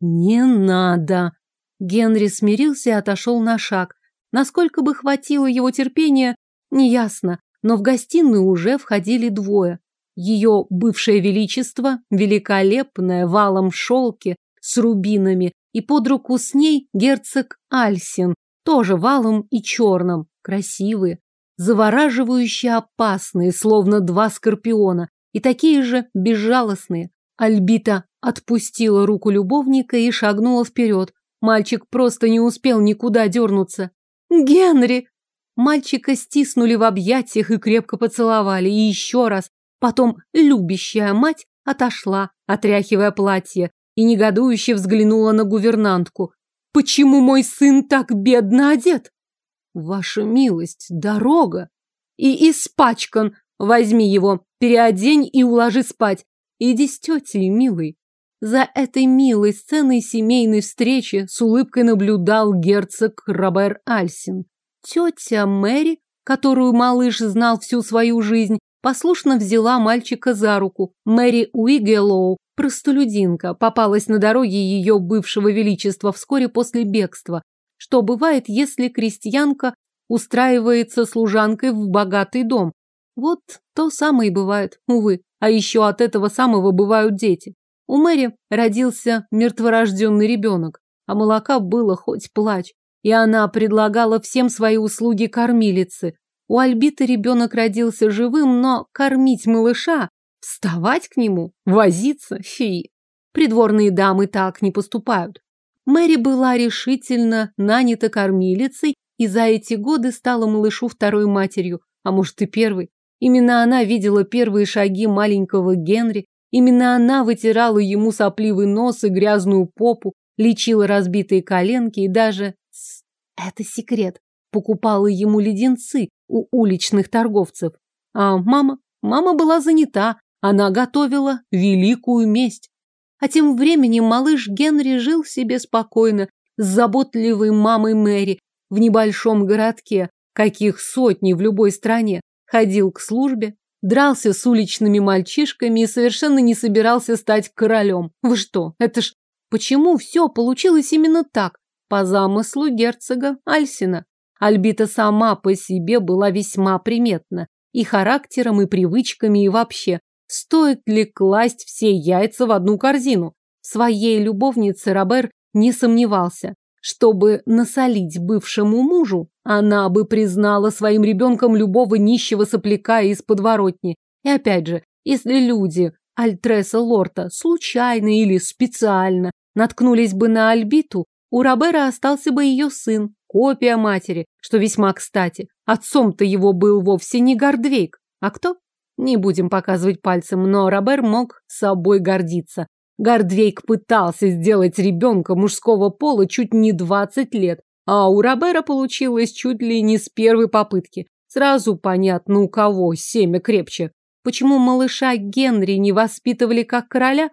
«Не надо!» Генри смирился и отошел на шаг. Насколько бы хватило его терпения, неясно, но в гостиную уже входили двое. Ее бывшее величество, великолепное, валом шелке, с рубинами, и под руку с ней герцог Альсин, тоже валом и черным, красивые, завораживающие опасные, словно два скорпиона, и такие же безжалостные. Альбита отпустила руку любовника и шагнула вперед. Мальчик просто не успел никуда дернуться. «Генри!» Мальчика стиснули в объятиях и крепко поцеловали. И еще раз. Потом любящая мать отошла, отряхивая платье, и негодующе взглянула на гувернантку. «Почему мой сын так бедно одет?» Ваша милость, дорога. И испачкан. Возьми его, переодень и уложи спать. Иди с тетей, милый. За этой милой сценой семейной встречи с улыбкой наблюдал герцог Робер Альсин. Тетя Мэри, которую малыш знал всю свою жизнь, послушно взяла мальчика за руку. Мэри Уигелоу, простолюдинка, попалась на дороге ее бывшего величества вскоре после бегства. Что бывает, если крестьянка устраивается служанкой в богатый дом? Вот то самое и бывает, увы. А еще от этого самого бывают дети. У Мэри родился мертворожденный ребенок, а молока было хоть плачь. И она предлагала всем свои услуги кормилицы. У Альбиты ребенок родился живым, но кормить малыша, вставать к нему, возиться, фи. Придворные дамы так не поступают. Мэри была решительно нанята кормилицей и за эти годы стала малышу второй матерью, а может и первой. Именно она видела первые шаги маленького Генри, именно она вытирала ему сопливый нос и грязную попу, лечила разбитые коленки и даже... Это секрет. Покупала ему леденцы у уличных торговцев. А мама? Мама была занята. Она готовила великую месть. А тем временем малыш Генри жил себе спокойно с заботливой мамой Мэри в небольшом городке, каких сотни в любой стране, ходил к службе, дрался с уличными мальчишками и совершенно не собирался стать королем. Вы что, это ж... Почему все получилось именно так? По замыслу герцога Альсина. Альбита сама по себе была весьма приметна. И характером, и привычками, и вообще. Стоит ли класть все яйца в одну корзину? В своей любовнице Робер не сомневался. Чтобы насолить бывшему мужу, она бы признала своим ребенком любого нищего сопляка из подворотни. И опять же, если люди Альтреса Лорта случайно или специально наткнулись бы на Альбиту, у Робера остался бы ее сын, копия матери, что весьма кстати. Отцом-то его был вовсе не Гордвейк. А кто? Не будем показывать пальцем, но Робер мог собой гордиться. Гордвейк пытался сделать ребенка мужского пола чуть не 20 лет, а у Робера получилось чуть ли не с первой попытки. Сразу понятно, у кого семя крепче. Почему малыша Генри не воспитывали как короля?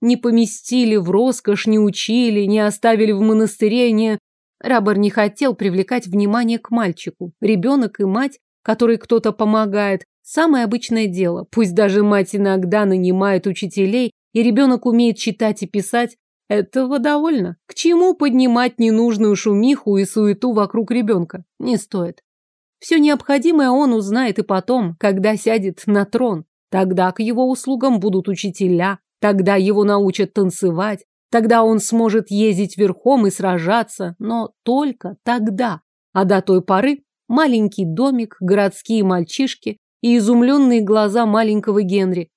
Не поместили в роскошь, не учили, не оставили в монастыре, не... Рабер не хотел привлекать внимание к мальчику. Ребенок и мать, которой кто-то помогает, самое обычное дело. Пусть даже мать иногда нанимает учителей, и ребенок умеет читать и писать, этого довольно. К чему поднимать ненужную шумиху и суету вокруг ребенка? Не стоит. Все необходимое он узнает и потом, когда сядет на трон. Тогда к его услугам будут учителя, тогда его научат танцевать, тогда он сможет ездить верхом и сражаться, но только тогда. А до той поры маленький домик, городские мальчишки и изумленные глаза маленького Генри.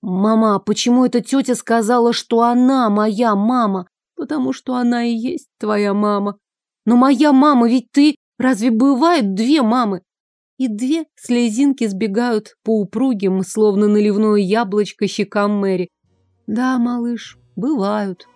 «Мама, почему эта тетя сказала, что она моя мама?» «Потому что она и есть твоя мама». «Но моя мама, ведь ты... Разве бывают две мамы?» И две слезинки сбегают по упругим, словно наливное яблочко, щекам Мэри. «Да, малыш, бывают».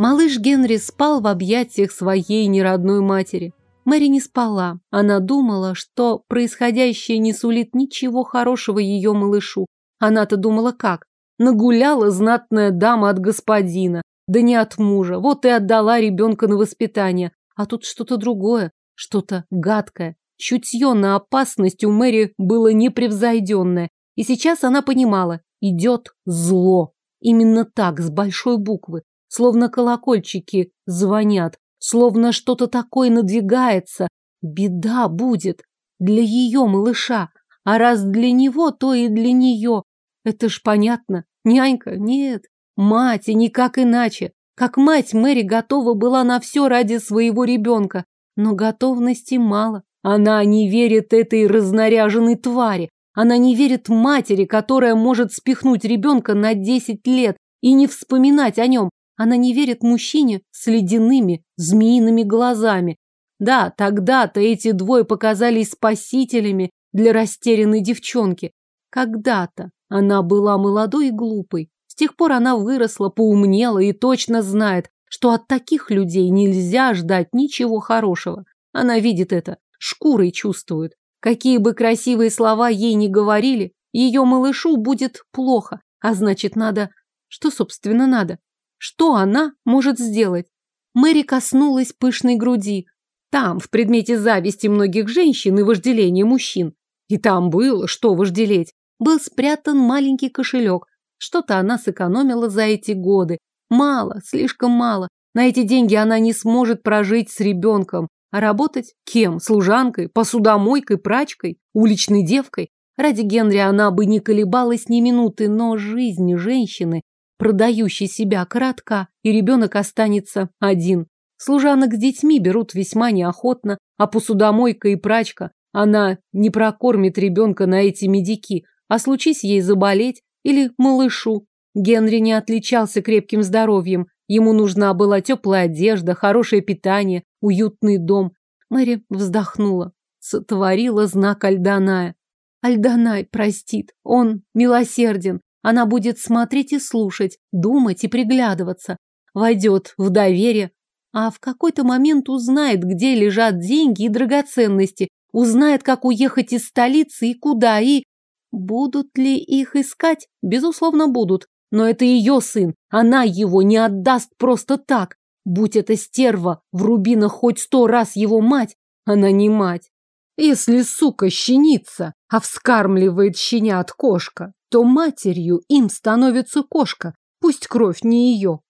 Малыш Генри спал в объятиях своей неродной матери. Мэри не спала. Она думала, что происходящее не сулит ничего хорошего ее малышу. Она-то думала как? Нагуляла знатная дама от господина, да не от мужа. Вот и отдала ребенка на воспитание. А тут что-то другое, что-то гадкое. Чутье на опасность у Мэри было непревзойденное. И сейчас она понимала, идет зло. Именно так, с большой буквы. Словно колокольчики звонят, Словно что-то такое надвигается. Беда будет. Для ее малыша. А раз для него, то и для нее. Это ж понятно. Нянька? Нет. Мать, и никак иначе. Как мать, Мэри готова была на все ради своего ребенка. Но готовности мало. Она не верит этой разнаряженной твари. Она не верит матери, которая может спихнуть ребенка на десять лет и не вспоминать о нем. Она не верит мужчине с ледяными, змеиными глазами. Да, тогда-то эти двое показались спасителями для растерянной девчонки. Когда-то она была молодой и глупой. С тех пор она выросла, поумнела и точно знает, что от таких людей нельзя ждать ничего хорошего. Она видит это, шкурой чувствует. Какие бы красивые слова ей ни говорили, ее малышу будет плохо, а значит, надо... Что, собственно, надо? Что она может сделать? Мэри коснулась пышной груди. Там, в предмете зависти многих женщин и вожделения мужчин. И там было, что вожделеть. Был спрятан маленький кошелек. Что-то она сэкономила за эти годы. Мало, слишком мало. На эти деньги она не сможет прожить с ребенком. А работать кем? Служанкой, посудомойкой, прачкой, уличной девкой? Ради Генри она бы не колебалась ни минуты, но жизнь женщины, продающей себя, коротка, и ребенок останется один. Служанок с детьми берут весьма неохотно, а посудомойка и прачка, она не прокормит ребенка на эти медики, а случись ей заболеть или малышу. Генри не отличался крепким здоровьем, ему нужна была теплая одежда, хорошее питание, уютный дом. Мэри вздохнула, сотворила знак Альданая. Альданай простит, он милосерден. Она будет смотреть и слушать, думать и приглядываться. Войдет в доверие, а в какой-то момент узнает, где лежат деньги и драгоценности, узнает, как уехать из столицы и куда, и... Будут ли их искать? Безусловно, будут. Но это ее сын. Она его не отдаст просто так. Будь это стерва, в рубинах хоть сто раз его мать, она не мать. Если сука щенится, а вскармливает щенят кошка, то матерью им становится кошка, пусть кровь не ее.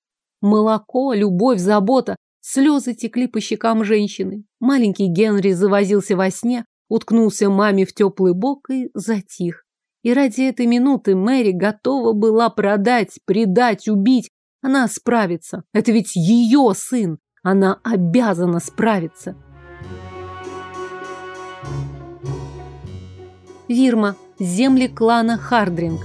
Молоко, любовь, забота, слезы текли по щекам женщины. Маленький Генри завозился во сне, уткнулся маме в теплый бок и затих. И ради этой минуты Мэри готова была продать, предать, убить. Она справится. Это ведь ее сын. Она обязана справиться. Вирма. Земли клана Хардринг.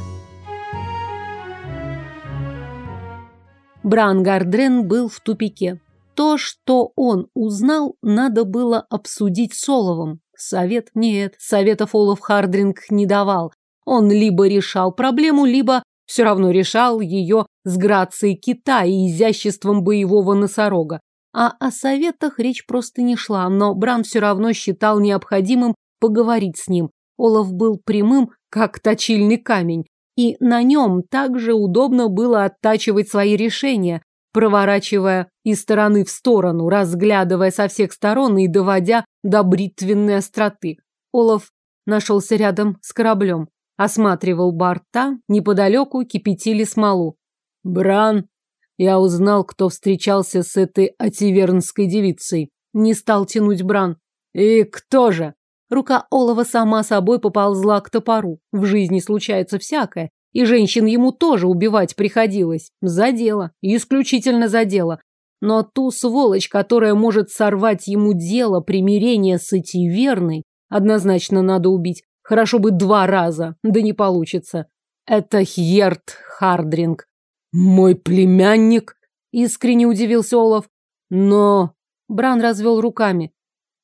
Бран Гардрен был в тупике. То, что он узнал, надо было обсудить с Оловом. Совет нет, советов Олов Хардринг не давал. Он либо решал проблему, либо все равно решал ее с грацией кита и изяществом боевого носорога. А о советах речь просто не шла, но Бран все равно считал необходимым поговорить с ним. Олаф был прямым, как точильный камень, и на нем также удобно было оттачивать свои решения, проворачивая из стороны в сторону, разглядывая со всех сторон и доводя до бритвенной остроты. Олаф нашелся рядом с кораблем, осматривал борта, неподалеку кипятили смолу. «Бран, я узнал, кто встречался с этой ативернской девицей. Не стал тянуть Бран. И кто же? Рука Олова сама собой поползла к топору. В жизни случается всякое, и женщин ему тоже убивать приходилось. За дело, исключительно за дело. Но ту сволочь, которая может сорвать ему дело примирения с Этиверной, однозначно надо убить. Хорошо бы два раза, да не получится. Это Хьерт Хардринг. Мой племянник? Искренне удивился Олов. Но... Бран развел руками.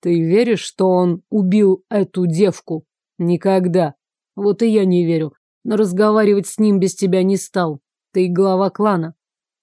Ты веришь, что он убил эту девку? Никогда. Вот и я не верю. Но разговаривать с ним без тебя не стал. Ты глава клана.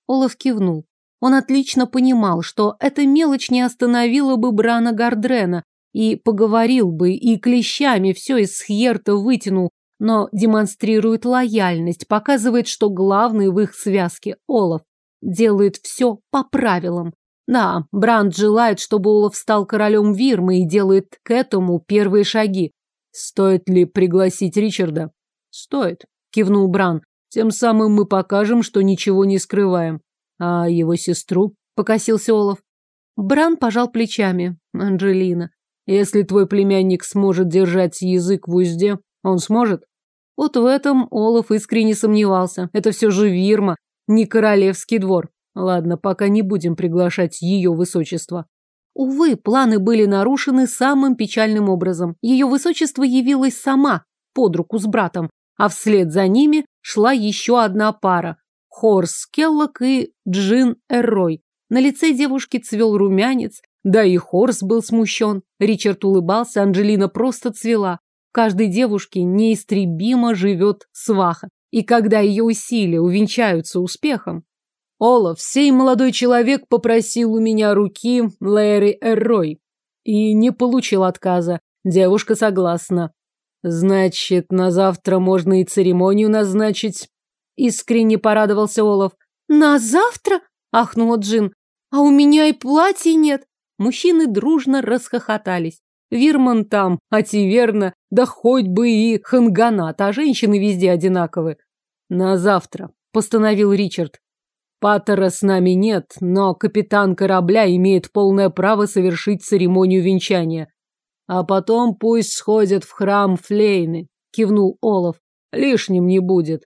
Олаф кивнул. Он отлично понимал, что эта мелочь не остановила бы Брана Гардрена, и поговорил бы, и клещами все из Схьерта вытянул, но демонстрирует лояльность, показывает, что главный в их связке Олаф делает все по правилам. Да, Бранд желает, чтобы Олаф стал королем Вирмы и делает к этому первые шаги. Стоит ли пригласить Ричарда? Стоит, кивнул Бран. Тем самым мы покажем, что ничего не скрываем. А его сестру? Покосился Олаф. Бран пожал плечами. Анжелина. Если твой племянник сможет держать язык в узде, он сможет? Вот в этом Олаф искренне сомневался. Это все же Вирма, не королевский двор. Ладно, пока не будем приглашать ее высочество. Увы, планы были нарушены самым печальным образом. Ее высочество явилась сама, под руку с братом, а вслед за ними шла еще одна пара – Хорс Келлок и Джин Эррой. На лице девушки цвел румянец, да и Хорс был смущен. Ричард улыбался, Анджелина просто цвела. Каждой девушке неистребимо живет сваха. и когда ее усилия увенчаются успехом. Олаф, сей молодой человек попросил у меня руки Лэри Эррой и не получил отказа. Девушка согласна. Значит, на завтра можно и церемонию назначить. Искренне порадовался Олаф. На завтра? Ахнула Джин. А у меня и платья нет. Мужчины дружно расхохотались. Вирман там, а Тиверна, да хоть бы и Ханганат, а женщины везде одинаковы. На завтра, постановил Ричард. Паттера с нами нет, но капитан корабля имеет полное право совершить церемонию венчания. А потом пусть сходят в храм Флейны, кивнул Олаф. Лишним не будет.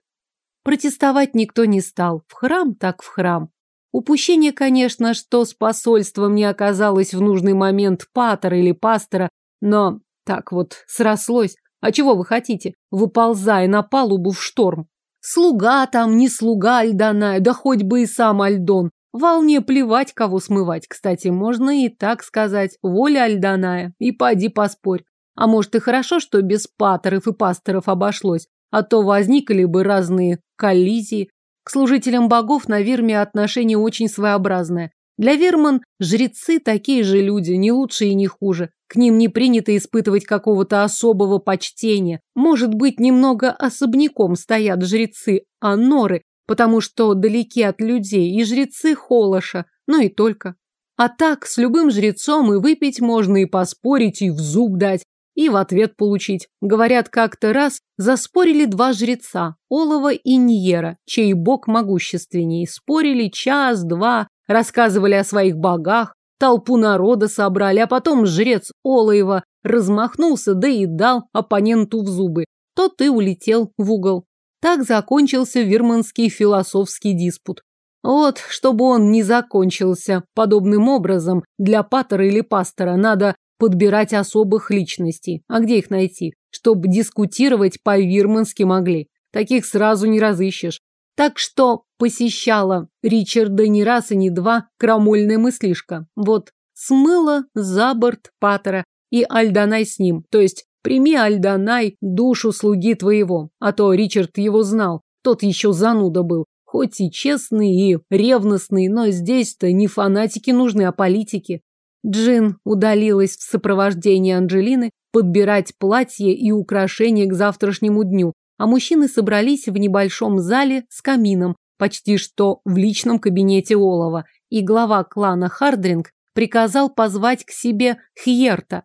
Протестовать никто не стал. В храм так в храм. Упущение, конечно, что с посольством не оказалось в нужный момент патера или пастора, но так вот срослось. А чего вы хотите, выползая на палубу в шторм? Слуга там, не слуга Альдана, да хоть бы и сам Альдон. Волне плевать, кого смывать. Кстати, можно и так сказать. Воля Альданая. И поди поспорь. А может и хорошо, что без патеров и пасторов обошлось, а то возникли бы разные коллизии. К служителям богов на Верме отношение очень своеобразное. Для Верман жрецы такие же люди, не лучше и не хуже. К ним не принято испытывать какого-то особого почтения. Может быть, немного особняком стоят жрецы, а норы, потому что далеки от людей, и жрецы Холоша, но и только. А так, с любым жрецом и выпить можно, и поспорить, и в зуб дать и в ответ получить. Говорят, как-то раз заспорили два жреца, Олова и Ньера, чей бог могущественней. Спорили час-два, рассказывали о своих богах, толпу народа собрали, а потом жрец Олаева размахнулся, да и дал оппоненту в зубы. Тот и улетел в угол. Так закончился вирманский философский диспут. Вот, чтобы он не закончился подобным образом, для патера или пастора надо подбирать особых личностей. А где их найти? Чтобы дискутировать по-вирмански могли. Таких сразу не разыщешь. Так что посещала Ричарда не раз и не два крамольная мыслишка. Вот смыла за борт Паттера и Альданай с ним. То есть прими, Альданай, душу слуги твоего. А то Ричард его знал. Тот еще зануда был. Хоть и честный, и ревностный, но здесь-то не фанатики нужны, а политики. Джин удалилась в сопровождении Анджелины подбирать платье и украшения к завтрашнему дню, а мужчины собрались в небольшом зале с камином, почти что в личном кабинете Олова, и глава клана Хардринг приказал позвать к себе Хьерта.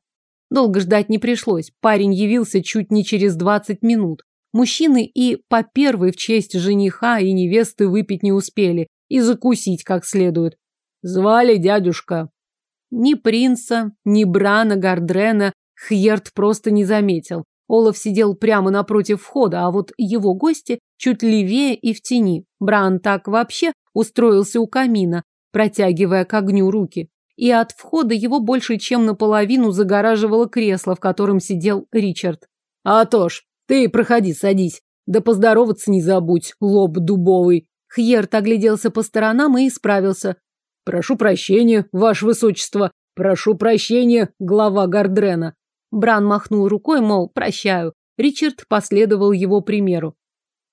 Долго ждать не пришлось, парень явился чуть не через двадцать минут. Мужчины и по первой в честь жениха и невесты выпить не успели, и закусить как следует. Звали дядюшка ни принца, ни Брана Гардрена Хьерт просто не заметил. Олаф сидел прямо напротив входа, а вот его гости чуть левее и в тени. Бран так вообще устроился у камина, протягивая к огню руки. И от входа его больше чем наполовину загораживало кресло, в котором сидел Ричард. «А то ж, ты проходи, садись. Да поздороваться не забудь, лоб дубовый». Хьерт огляделся по сторонам и исправился. Прошу прощения, ваше высочество. Прошу прощения, глава Гардрена. Бран махнул рукой, мол, прощаю. Ричард последовал его примеру.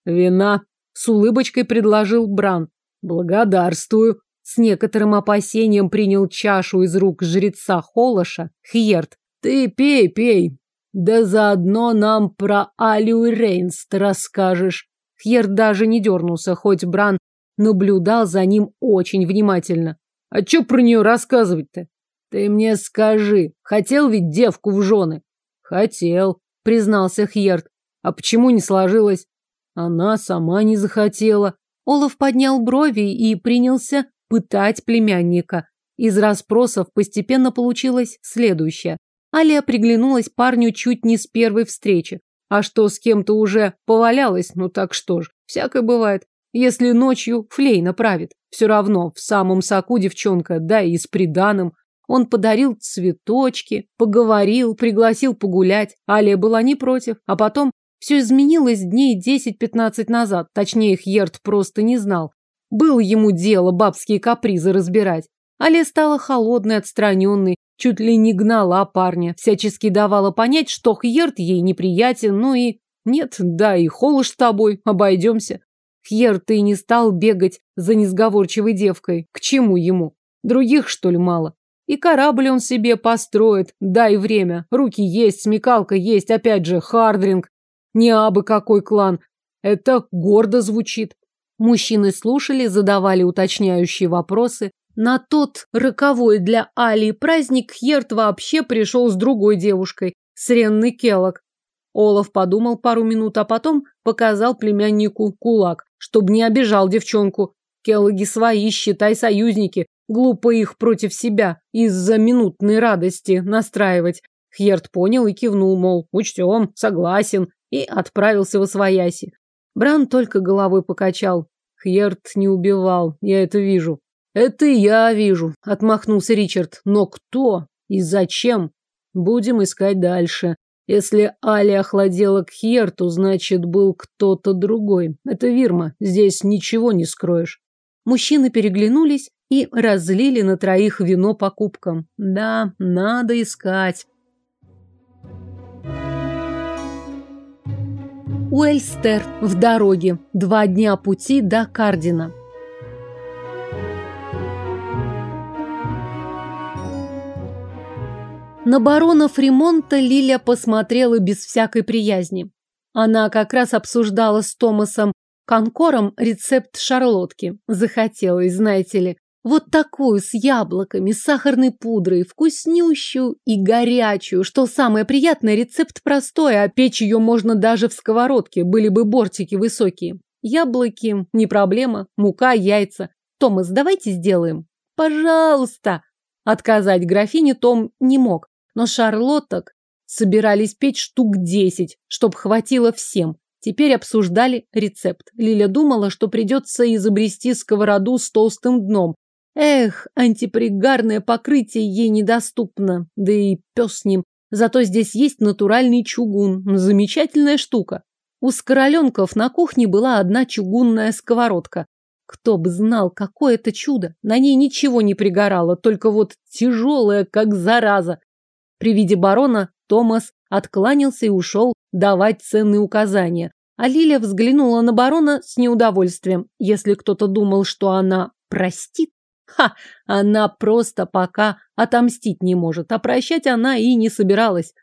Вина. С улыбочкой предложил Бран. Благодарствую. С некоторым опасением принял чашу из рук жреца Холоша Хьерт. Ты пей, пей. Да заодно нам про Алию Рейнст расскажешь. Хьерт даже не дернулся, хоть Бран наблюдал за ним очень внимательно. А чё про нее рассказывать-то? Ты мне скажи, хотел ведь девку в жены? Хотел, признался Хьерт. А почему не сложилось? Она сама не захотела. Олаф поднял брови и принялся пытать племянника. Из расспросов постепенно получилось следующее. Алия приглянулась парню чуть не с первой встречи. А что с кем-то уже повалялась, ну так что ж, всякое бывает. Если ночью флей направит. Все равно в самом соку девчонка, да и с приданым. Он подарил цветочки, поговорил, пригласил погулять. Алия была не против. А потом все изменилось дней 10-15 назад. Точнее, Хьерт просто не знал. Было ему дело бабские капризы разбирать. Алия стала холодной, отстраненной, чуть ли не гнала парня, всячески давала понять, что Хьерт ей неприятен, ну и Нет, да и холош с тобой, обойдемся. Хьерт не стал бегать за несговорчивой девкой. К чему ему? Других, что ли, мало? И корабль он себе построит, дай время. Руки есть, смекалка есть, опять же, хардринг. Не абы какой клан. Это гордо звучит. Мужчины слушали, задавали уточняющие вопросы. На тот роковой для Али праздник Хьерт вообще пришел с другой девушкой, с Ренной Келлок. Олаф подумал пару минут, а потом показал племяннику кулак, чтобы не обижал девчонку. Келлоги свои, считай, союзники. Глупо их против себя из-за минутной радости настраивать. Хьерт понял и кивнул, мол, учтем, согласен, и отправился в Освояси. Бран только головой покачал. Хьерт не убивал, я это вижу. Это я вижу, отмахнулся Ричард. Но кто и зачем? Будем искать дальше. Если Али охладела к Хьерту, значит, был кто-то другой. Это Вирма, здесь ничего не скроешь. Мужчины переглянулись и разлили на троих вино по кубкам. Да, надо искать. Уэльстер в дороге. Два дня пути до Кардина. На барона Фримонта Лиля посмотрела без всякой приязни. Она как раз обсуждала с Томасом Конкором рецепт шарлотки. Захотелось, знаете ли, вот такую с яблоками, сахарной пудрой, вкуснющую и горячую. Что самое приятное, рецепт простой, а печь ее можно даже в сковородке, были бы бортики высокие. Яблоки, не проблема, мука, яйца. Томас, давайте сделаем. Пожалуйста. Отказать графине Том не мог, но шарлоток собирались печь штук десять, чтоб хватило всем. Теперь обсуждали рецепт. Лиля думала, что придется изобрести сковороду с толстым дном, Эх, антипригарное покрытие ей недоступно, да и пес с ним. Зато здесь есть натуральный чугун, замечательная штука. У скороленков на кухне была одна чугунная сковородка. Кто бы знал, какое это чудо. На ней ничего не пригорало, только вот тяжелая, как зараза. При виде барона Томас откланялся и ушел давать ценные указания. А Лиля взглянула на барона с неудовольствием. Если кто-то думал, что она простит, Ха! Она просто пока отомстить не может, а прощать она и не собиралась.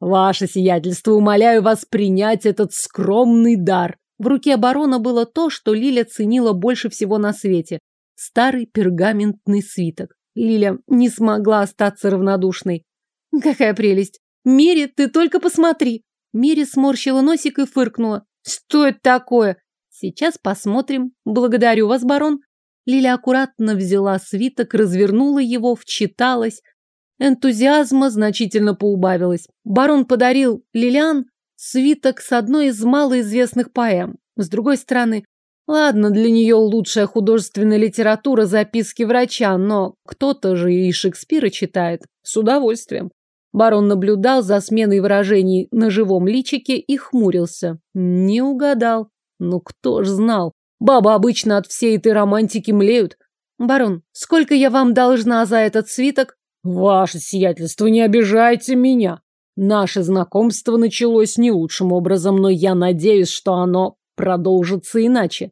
Ваше сиятельство, умоляю вас принять этот скромный дар. В руке барона было то, что Лиля ценила больше всего на свете. Старый пергаментный свиток. Лиля не смогла остаться равнодушной. Какая прелесть! Мири, ты только посмотри! Мири сморщила носик и фыркнула. Что это такое? Сейчас посмотрим. Благодарю вас, барон. Лиля аккуратно взяла свиток, развернула его, вчиталась. Энтузиазма значительно поубавилось. Барон подарил Лилиан свиток с одной из малоизвестных поэм. С другой стороны, ладно, для нее лучшая художественная литература записки врача, но кто-то же и Шекспира читает. С удовольствием. Барон наблюдал за сменой выражений на живом личике и хмурился. Не угадал. Ну кто ж знал? Бабы обычно от всей этой романтики млеют. Барон, сколько я вам должна за этот свиток? Ваше сиятельство, не обижайте меня. Наше знакомство началось не лучшим образом, но я надеюсь, что оно продолжится иначе.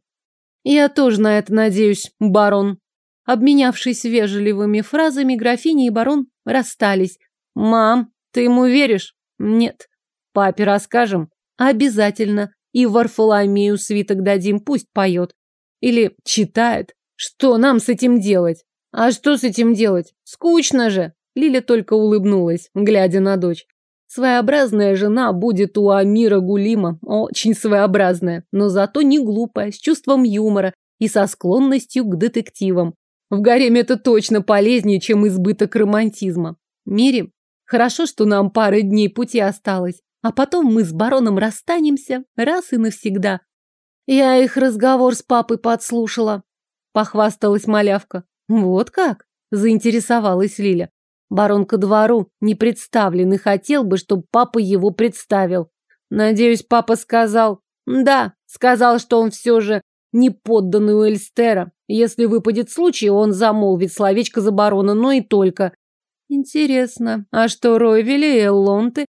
Я тоже на это надеюсь, барон. Обменявшись вежливыми фразами, графиня и барон расстались. Мам, ты ему веришь? Нет. Папе расскажем? Обязательно и Варфоломею свиток дадим, пусть поет. Или читает. Что нам с этим делать? А что с этим делать? Скучно же. Лиля только улыбнулась, глядя на дочь. Своеобразная жена будет у Амира Гулима, очень своеобразная, но зато не глупая, с чувством юмора и со склонностью к детективам. В гареме это точно полезнее, чем избыток романтизма. Мири, хорошо, что нам пары дней пути осталось. А потом мы с бароном расстанемся раз и навсегда. Я их разговор с папой подслушала. Похвасталась малявка. Вот как? Заинтересовалась Лиля. Барон ко двору не представлен и хотел бы, чтобы папа его представил. Надеюсь, папа сказал... Да, сказал, что он все же не подданный у Эльстера. Если выпадет случай, он замолвит словечко за барона, но и только. Интересно, а что Ройвели и Эллонты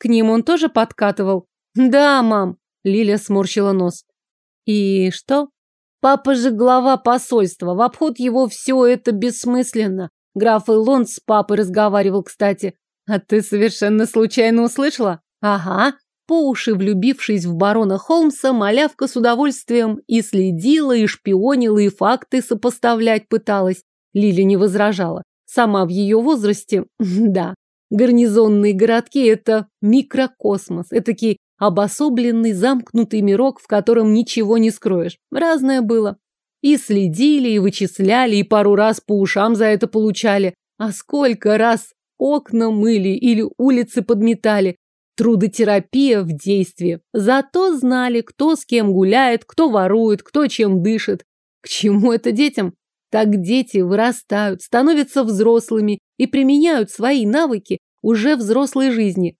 к ним он тоже подкатывал? Да, мам, Лиля сморщила нос. И что? Папа же глава посольства. В обход его все это бессмысленно. Граф Илон с папой разговаривал, кстати. А ты совершенно случайно услышала? Ага. По уши влюбившись в барона Холмса, малявка с удовольствием и следила, и шпионила, и факты сопоставлять пыталась. Лиля не возражала. Сама в ее возрасте, да, гарнизонные городки – это микрокосмос, этакий обособленный замкнутый мирок, в котором ничего не скроешь. Разное было. И следили, и вычисляли, и пару раз по ушам за это получали. А сколько раз окна мыли или улицы подметали. Трудотерапия в действии. Зато знали, кто с кем гуляет, кто ворует, кто чем дышит. К чему это детям? Так дети вырастают, становятся взрослыми и применяют свои навыки уже взрослой жизни.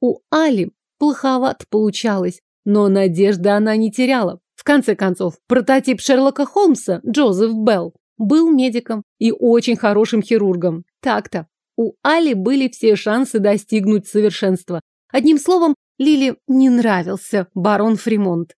У Али плоховато получалось, но надежды она не теряла. В конце концов, прототип Шерлока Холмса, Джозеф Белл, был медиком и очень хорошим хирургом. Так-то. У Али были все шансы достигнуть совершенства. Одним словом, Лили не нравился барон Фримонт.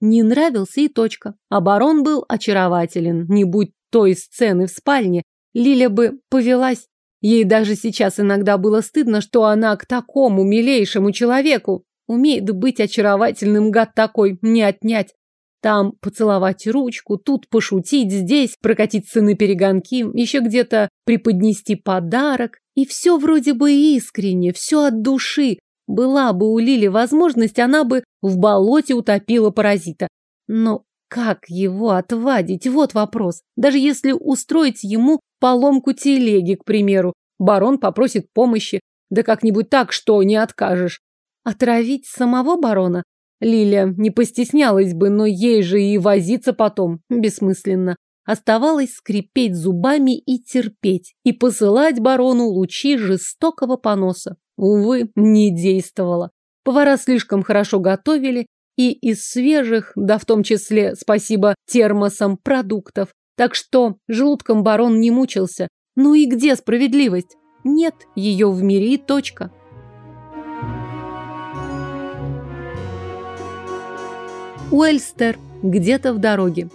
Не нравился и точка. А барон был очарователен. Не будь той сцены в спальне, Лиля бы повелась. Ей даже сейчас иногда было стыдно, что она к такому милейшему человеку умеет быть очаровательным гад такой, не отнять. Там поцеловать ручку, тут пошутить, здесь прокатиться на перегонки, еще где-то преподнести подарок. И все вроде бы искренне, все от души. Была бы у Лили возможность, она бы в болоте утопила паразита. Но как его отвадить? Вот вопрос. Даже если устроить ему поломку телеги, к примеру, барон попросит помощи, да как-нибудь так, что не откажешь. Отравить самого барона? Лиля не постеснялась бы, но ей же и возиться потом бессмысленно. Оставалось скрипеть зубами и терпеть, и посылать барону лучи жестокого поноса. Увы, не действовало. Повара слишком хорошо готовили, и из свежих, да в том числе, спасибо термосам, продуктов. Так что желудком барон не мучился. Ну и где справедливость? Нет ее в мире и точка. Уэльстер, где-то в дороге.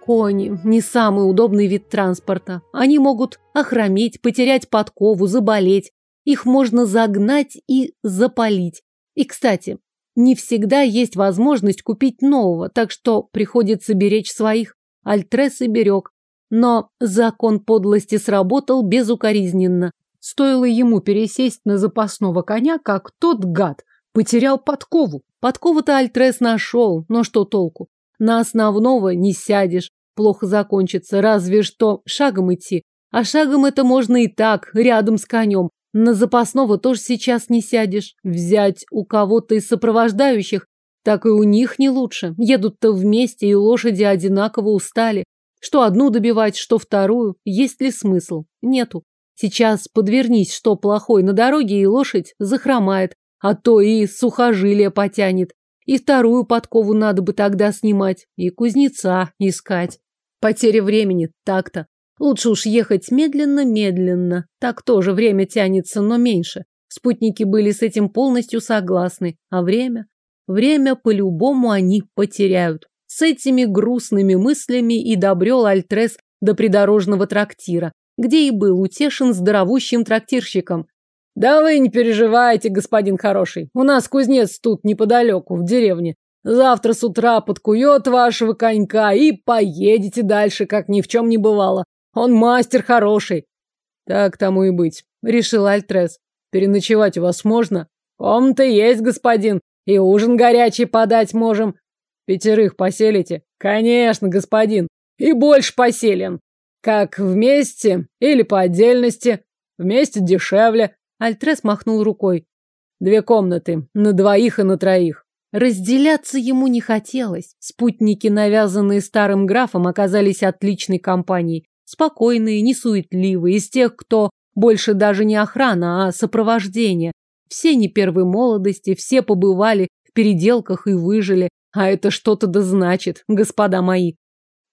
Кони – не самый удобный вид транспорта. Они могут охрометь, потерять подкову, заболеть. Их можно загнать и запалить. И, кстати, не всегда есть возможность купить нового, так что приходится беречь своих. Альтрес и берег. Но закон подлости сработал безукоризненно. Стоило ему пересесть на запасного коня, как тот гад потерял подкову. Подкову-то Альтрес нашел, но что толку? На основного не сядешь, плохо закончится, разве что шагом идти. А шагом это можно и так, рядом с конем. На запасного тоже сейчас не сядешь. Взять у кого-то из сопровождающих, так и у них не лучше. Едут-то вместе, и лошади одинаково устали. Что одну добивать, что вторую. Есть ли смысл? Нету. Сейчас подвернись, что плохой на дороге, и лошадь захромает, а то и сухожилие потянет. И вторую подкову надо бы тогда снимать, и кузнеца искать. Потеря времени, так-то. Лучше уж ехать медленно-медленно. Так тоже время тянется, но меньше. Спутники были с этим полностью согласны. А время? Время по-любому они потеряют. С этими грустными мыслями и добрел Альтрес до придорожного трактира, где и был утешен здоровущим трактирщиком. «Да вы не переживайте, господин хороший. У нас кузнец тут неподалеку, в деревне. Завтра с утра подкует вашего конька и поедете дальше, как ни в чем не бывало. Он мастер хороший. Так тому и быть, решил Альтрес. Переночевать у вас можно? Комната есть, господин. И ужин горячий подать можем. Пятерых поселите? Конечно, господин. И больше поселен. Как вместе или по отдельности? Вместе дешевле. Альтрес махнул рукой. Две комнаты, на двоих и на троих. Разделяться ему не хотелось. Спутники, навязанные старым графом, оказались отличной компанией. Спокойные, несуетливые, из тех, кто больше даже не охрана, а сопровождение. Все не первой молодости, все побывали в переделках и выжили. А это что-то да значит, господа мои.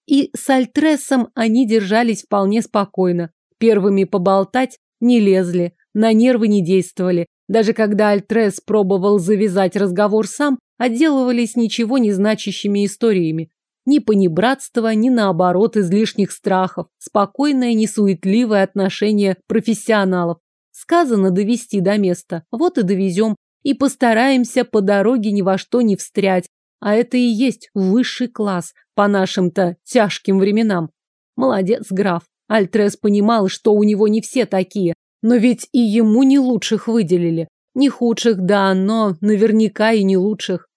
И с Альтресом они держались вполне спокойно. Первыми поболтать не лезли, на нервы не действовали. Даже когда Альтрес пробовал завязать разговор сам, отделывались ничего не значащими историями. Ни понебратства, ни наоборот излишних страхов. Спокойное, несуетливое отношение профессионалов. Сказано довести до места. Вот и довезем. И постараемся по дороге ни во что не встрять. А это и есть высший класс по нашим-то тяжким временам. Молодец, граф. Альтрес понимал, что у него не все такие. Но ведь и ему не лучших выделили. Не худших, да, но наверняка и не лучших.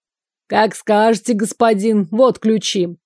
Как скажете, господин, вот ключи.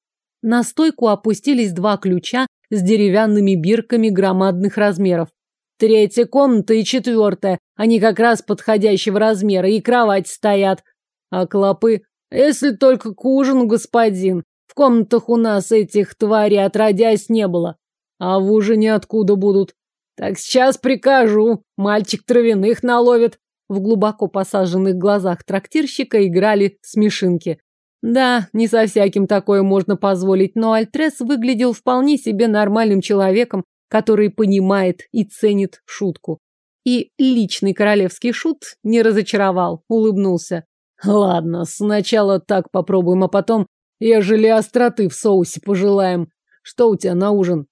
На стойку опустились два ключа с деревянными бирками громадных размеров. Третья комната и четвертая. Они как раз подходящего размера, и кровать стоят. А клопы? Если только к ужину, господин. В комнатах у нас этих тварей отродясь не было. А в ужине откуда будут? Так сейчас прикажу. Мальчик травяных наловит. В глубоко посаженных глазах трактирщика играли смешинки. Да, не со всяким такое можно позволить, но Альтрес выглядел вполне себе нормальным человеком, который понимает и ценит шутку. И личный королевский шут не разочаровал, улыбнулся. Ладно, сначала так попробуем, а потом, ежели остроты в соусе пожелаем. Что у тебя на ужин?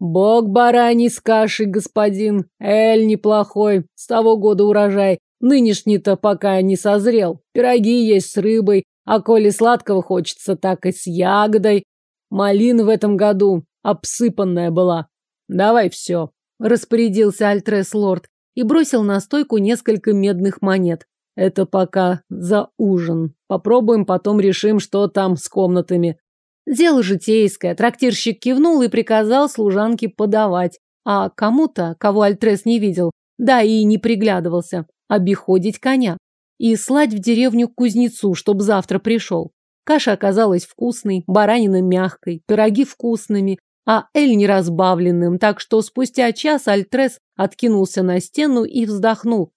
Бог бараний с кашей, господин. Эль неплохой, с того года урожай. Нынешний-то пока не созрел. Пироги есть с рыбой, а коли сладкого хочется, так и с ягодой. Малина в этом году обсыпанная была. Давай все. Распорядился Альтрес Лорд и бросил на стойку несколько медных монет. Это пока за ужин. Попробуем, потом решим, что там с комнатами. Дело житейское. Трактирщик кивнул и приказал служанке подавать. А кому-то, кого Альтрес не видел, да и не приглядывался, обиходить коня и слать в деревню к кузнецу, чтоб завтра пришел. Каша оказалась вкусной, баранина мягкой, пироги вкусными, а эль неразбавленным, так что спустя час Альтрес откинулся на стену и вздохнул.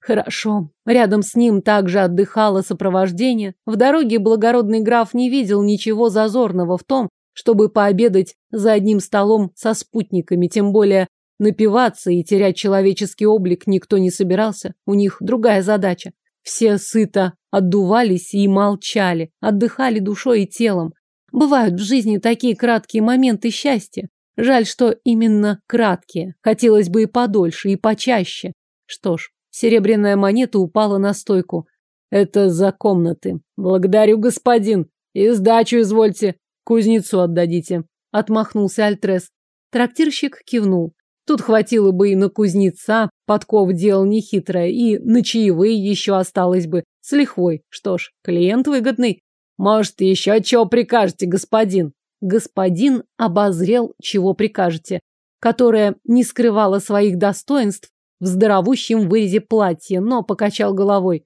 Хорошо. Рядом с ним также отдыхало сопровождение. В дороге благородный граф не видел ничего зазорного в том, чтобы пообедать за одним столом со спутниками, тем более напиваться и терять человеческий облик никто не собирался. У них другая задача. Все сыто отдувались и молчали, отдыхали душой и телом. Бывают в жизни такие краткие моменты счастья. Жаль, что именно краткие. Хотелось бы и подольше, и почаще. Что ж, серебряная монета упала на стойку. Это за комнаты. Благодарю, господин. И сдачу извольте. Кузнецу отдадите. Отмахнулся Альтрес. Трактирщик кивнул. Тут хватило бы и на кузнеца, подков делал нехитрое, и на чаевые еще осталось бы с лихвой. Что ж, клиент выгодный. Может, еще чего прикажете, господин? Господин обозрел, чего прикажете, которая не скрывала своих достоинств в здоровущем вырезе платья, но покачал головой.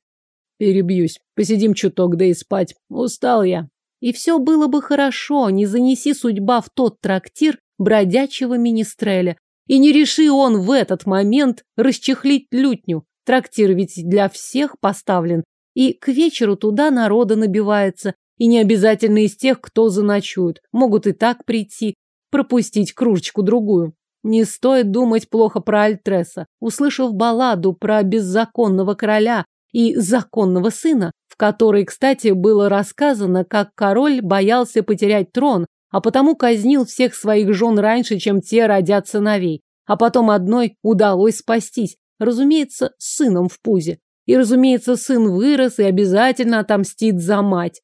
Перебьюсь, посидим чуток, да и спать. Устал я. И все было бы хорошо, не занеси судьба в тот трактир бродячего министреля, и не реши он в этот момент расчехлить лютню. Трактир ведь для всех поставлен. И к вечеру туда народа набивается. И не обязательно из тех, кто заночует. Могут и так прийти, пропустить кружечку-другую. Не стоит думать плохо про Альтреса. Услышав балладу про беззаконного короля и законного сына, в которой, кстати, было рассказано, как король боялся потерять трон, а потому казнил всех своих жен раньше, чем те родят сыновей. А потом одной удалось спастись, разумеется, сыном в пузе. И, разумеется, сын вырос и обязательно отомстит за мать.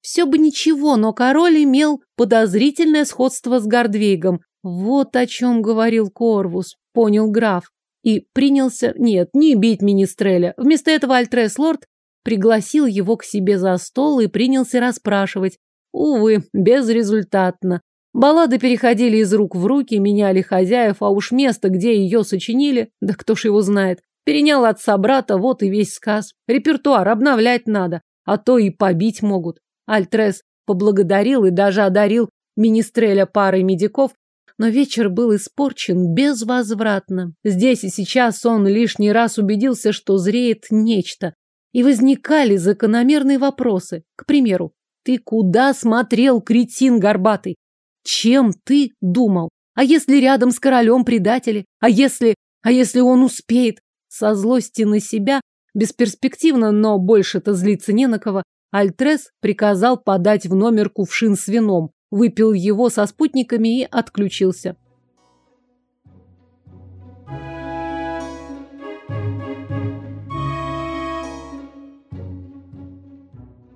Все бы ничего, но король имел подозрительное сходство с Гордвейгом. Вот о чем говорил Корвус, понял граф. И принялся, нет, не бить Министреля. Вместо этого Альтрес Лорд пригласил его к себе за стол и принялся расспрашивать. Увы, безрезультатно. Баллады переходили из рук в руки, меняли хозяев, а уж место, где ее сочинили, да кто ж его знает. Перенял от собрата, вот и весь сказ. Репертуар обновлять надо, а то и побить могут. Альтрес поблагодарил и даже одарил министреля парой медиков, но вечер был испорчен безвозвратно. Здесь и сейчас он лишний раз убедился, что зреет нечто. И возникали закономерные вопросы. К примеру, ты куда смотрел, кретин горбатый? Чем ты думал? А если рядом с королем предатели? А если... А если он успеет? Со злости на себя, бесперспективно, но больше-то злиться не на кого, Альтрес приказал подать в номер кувшин с вином, выпил его со спутниками и отключился.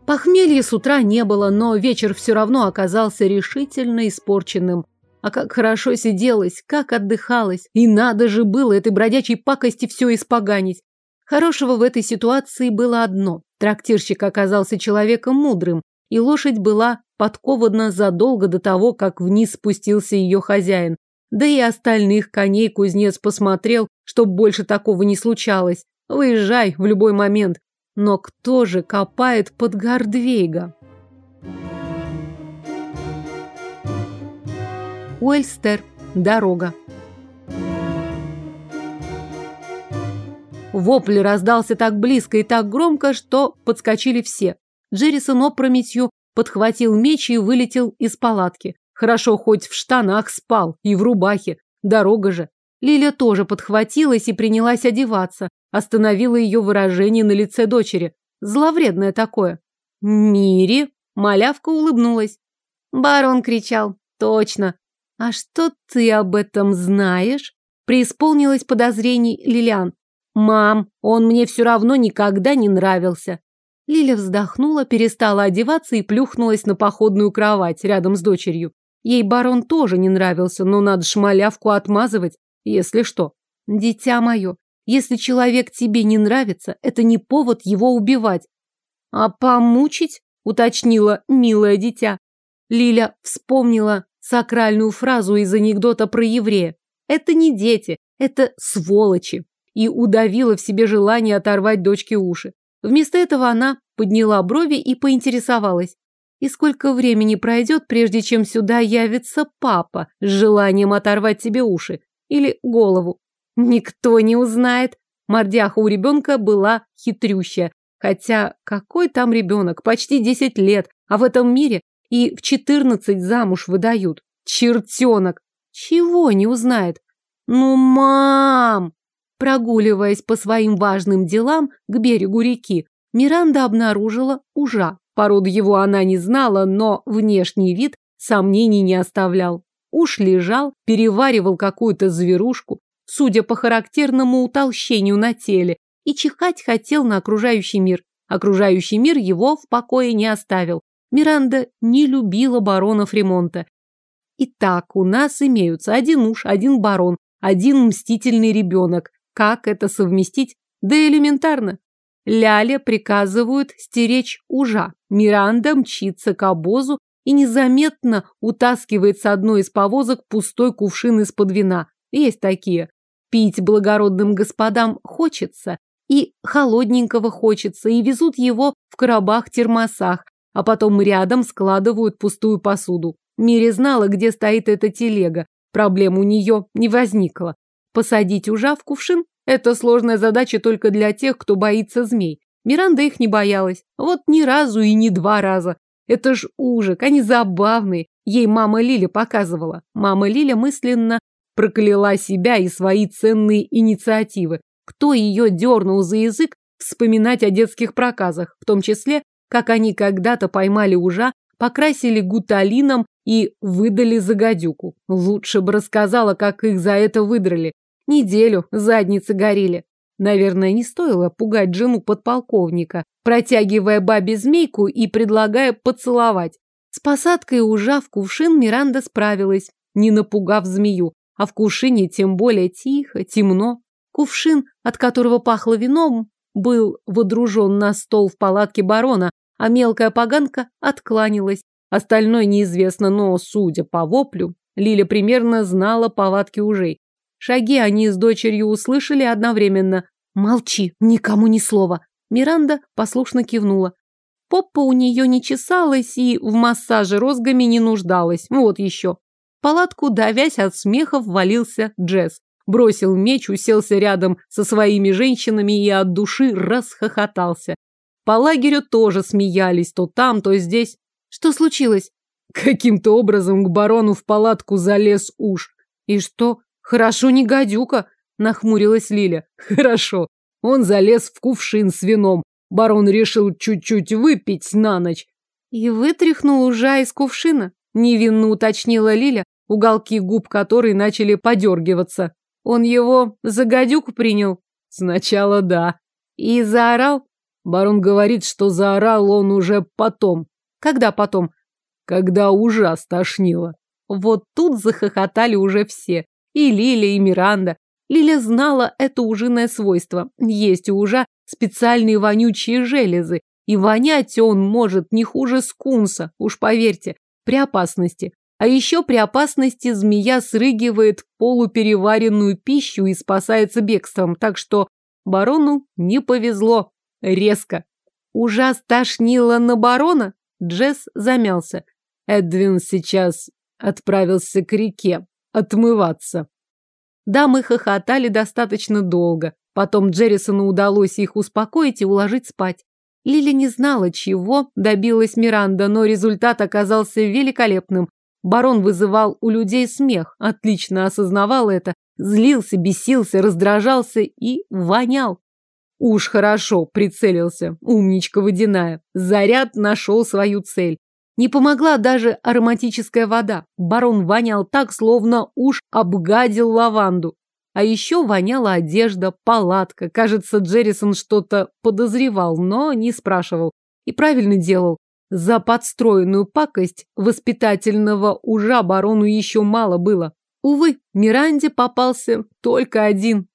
Похмелья с утра не было, но вечер все равно оказался решительно испорченным. А как хорошо сиделось, как отдыхалось. И надо же было этой бродячей пакости все испоганить. Хорошего в этой ситуации было одно. Трактирщик оказался человеком мудрым, и лошадь была подкована задолго до того, как вниз спустился ее хозяин. Да и остальных коней кузнец посмотрел, чтоб больше такого не случалось. Выезжай в любой момент. Но кто же копает под Гордвейга? Уэльстер. Дорога. Вопль раздался так близко и так громко, что подскочили все. Джеррисон опрометью подхватил меч и вылетел из палатки. Хорошо, хоть в штанах спал и в рубахе. Дорога же. Лиля тоже подхватилась и принялась одеваться. Остановила ее выражение на лице дочери. Зловредное такое. «Мири?» Малявка улыбнулась. Барон кричал. «Точно. А что ты об этом знаешь?» Преисполнилось подозрений Лилиан. «Мам, он мне все равно никогда не нравился». Лиля вздохнула, перестала одеваться и плюхнулась на походную кровать рядом с дочерью. Ей барон тоже не нравился, но надо шмалявку отмазывать, если что. Дитя мое, если человек тебе не нравится, это не повод его убивать. А помучить? Уточнила милое дитя. Лиля вспомнила сакральную фразу из анекдота про еврея. Это не дети, это сволочи и удавила в себе желание оторвать дочке уши. Вместо этого она подняла брови и поинтересовалась. И сколько времени пройдет, прежде чем сюда явится папа с желанием оторвать себе уши или голову? Никто не узнает. Мордяха у ребенка была хитрющая. Хотя какой там ребенок? Почти десять лет. А в этом мире и в четырнадцать замуж выдают. Чертенок. Чего не узнает? Ну, мам! Прогуливаясь по своим важным делам к берегу реки, Миранда обнаружила ужа. Породу его она не знала, но внешний вид сомнений не оставлял. Уж лежал, переваривал какую-то зверушку, судя по характерному утолщению на теле, и чихать хотел на окружающий мир. Окружающий мир его в покое не оставил. Миранда не любила баронов ремонта. Итак, у нас имеются один уж, один барон, один мстительный ребенок, как это совместить? Да элементарно. Ляля приказывают стеречь ужа. Миранда мчится к обозу и незаметно утаскивает с одной из повозок пустой кувшин из-под вина. Есть такие. Пить благородным господам хочется, и холодненького хочется, и везут его в коробах-термосах, а потом рядом складывают пустую посуду. Мире знала, где стоит эта телега. Проблем у нее не возникло. Посадить ужа в кувшин – это сложная задача только для тех, кто боится змей. Миранда их не боялась. Вот ни разу и не два раза. Это ж ужик, они забавные. Ей мама Лиля показывала. Мама Лиля мысленно прокляла себя и свои ценные инициативы. Кто ее дернул за язык вспоминать о детских проказах, в том числе, как они когда-то поймали ужа, покрасили гуталином и выдали за гадюку. Лучше бы рассказала, как их за это выдрали. Неделю задницы горели. Наверное, не стоило пугать жену подполковника, протягивая бабе змейку и предлагая поцеловать. С посадкой ужа в кувшин Миранда справилась, не напугав змею, а в кувшине тем более тихо, темно. Кувшин, от которого пахло вином, был водружен на стол в палатке барона, а мелкая поганка откланялась. Остальное неизвестно, но, судя по воплю, Лиля примерно знала повадки ужей. Шаги они с дочерью услышали одновременно. «Молчи, никому ни слова!» Миранда послушно кивнула. Попа у нее не чесалась и в массаже розгами не нуждалась. Вот еще. В палатку, давясь от смеха, ввалился Джесс. Бросил меч, уселся рядом со своими женщинами и от души расхохотался. По лагерю тоже смеялись, то там, то здесь. Что случилось? Каким-то образом к барону в палатку залез уж. И что? Хорошо, не гадюка. Нахмурилась Лиля. Хорошо. Он залез в кувшин с вином. Барон решил чуть-чуть выпить на ночь. И вытряхнул ужа из кувшина. Невинно уточнила Лиля, уголки губ которой начали подергиваться. Он его за гадюку принял? Сначала да. И заорал? Барон говорит, что заорал он уже потом. Когда потом? Когда ужас тошнило. Вот тут захохотали уже все. И Лиля, и Миранда. Лиля знала это ужиное свойство. Есть у ужа специальные вонючие железы. И вонять он может не хуже скунса, уж поверьте, при опасности. А еще при опасности змея срыгивает полупереваренную пищу и спасается бегством, так что барону не повезло. Резко. Ужас тошнило на барона? Джесс замялся. Эдвин сейчас отправился к реке отмываться. Дамы хохотали достаточно долго. Потом Джеррисону удалось их успокоить и уложить спать. Лили не знала, чего добилась Миранда, но результат оказался великолепным. Барон вызывал у людей смех, отлично осознавал это, злился, бесился, раздражался и вонял. Уж хорошо прицелился, умничка водяная. Заряд нашел свою цель. Не помогла даже ароматическая вода. Барон вонял так, словно уж обгадил лаванду. А еще воняла одежда, палатка. Кажется, Джеррисон что-то подозревал, но не спрашивал. И правильно делал. За подстроенную пакость воспитательного ужа барону еще мало было. Увы, Миранде попался только один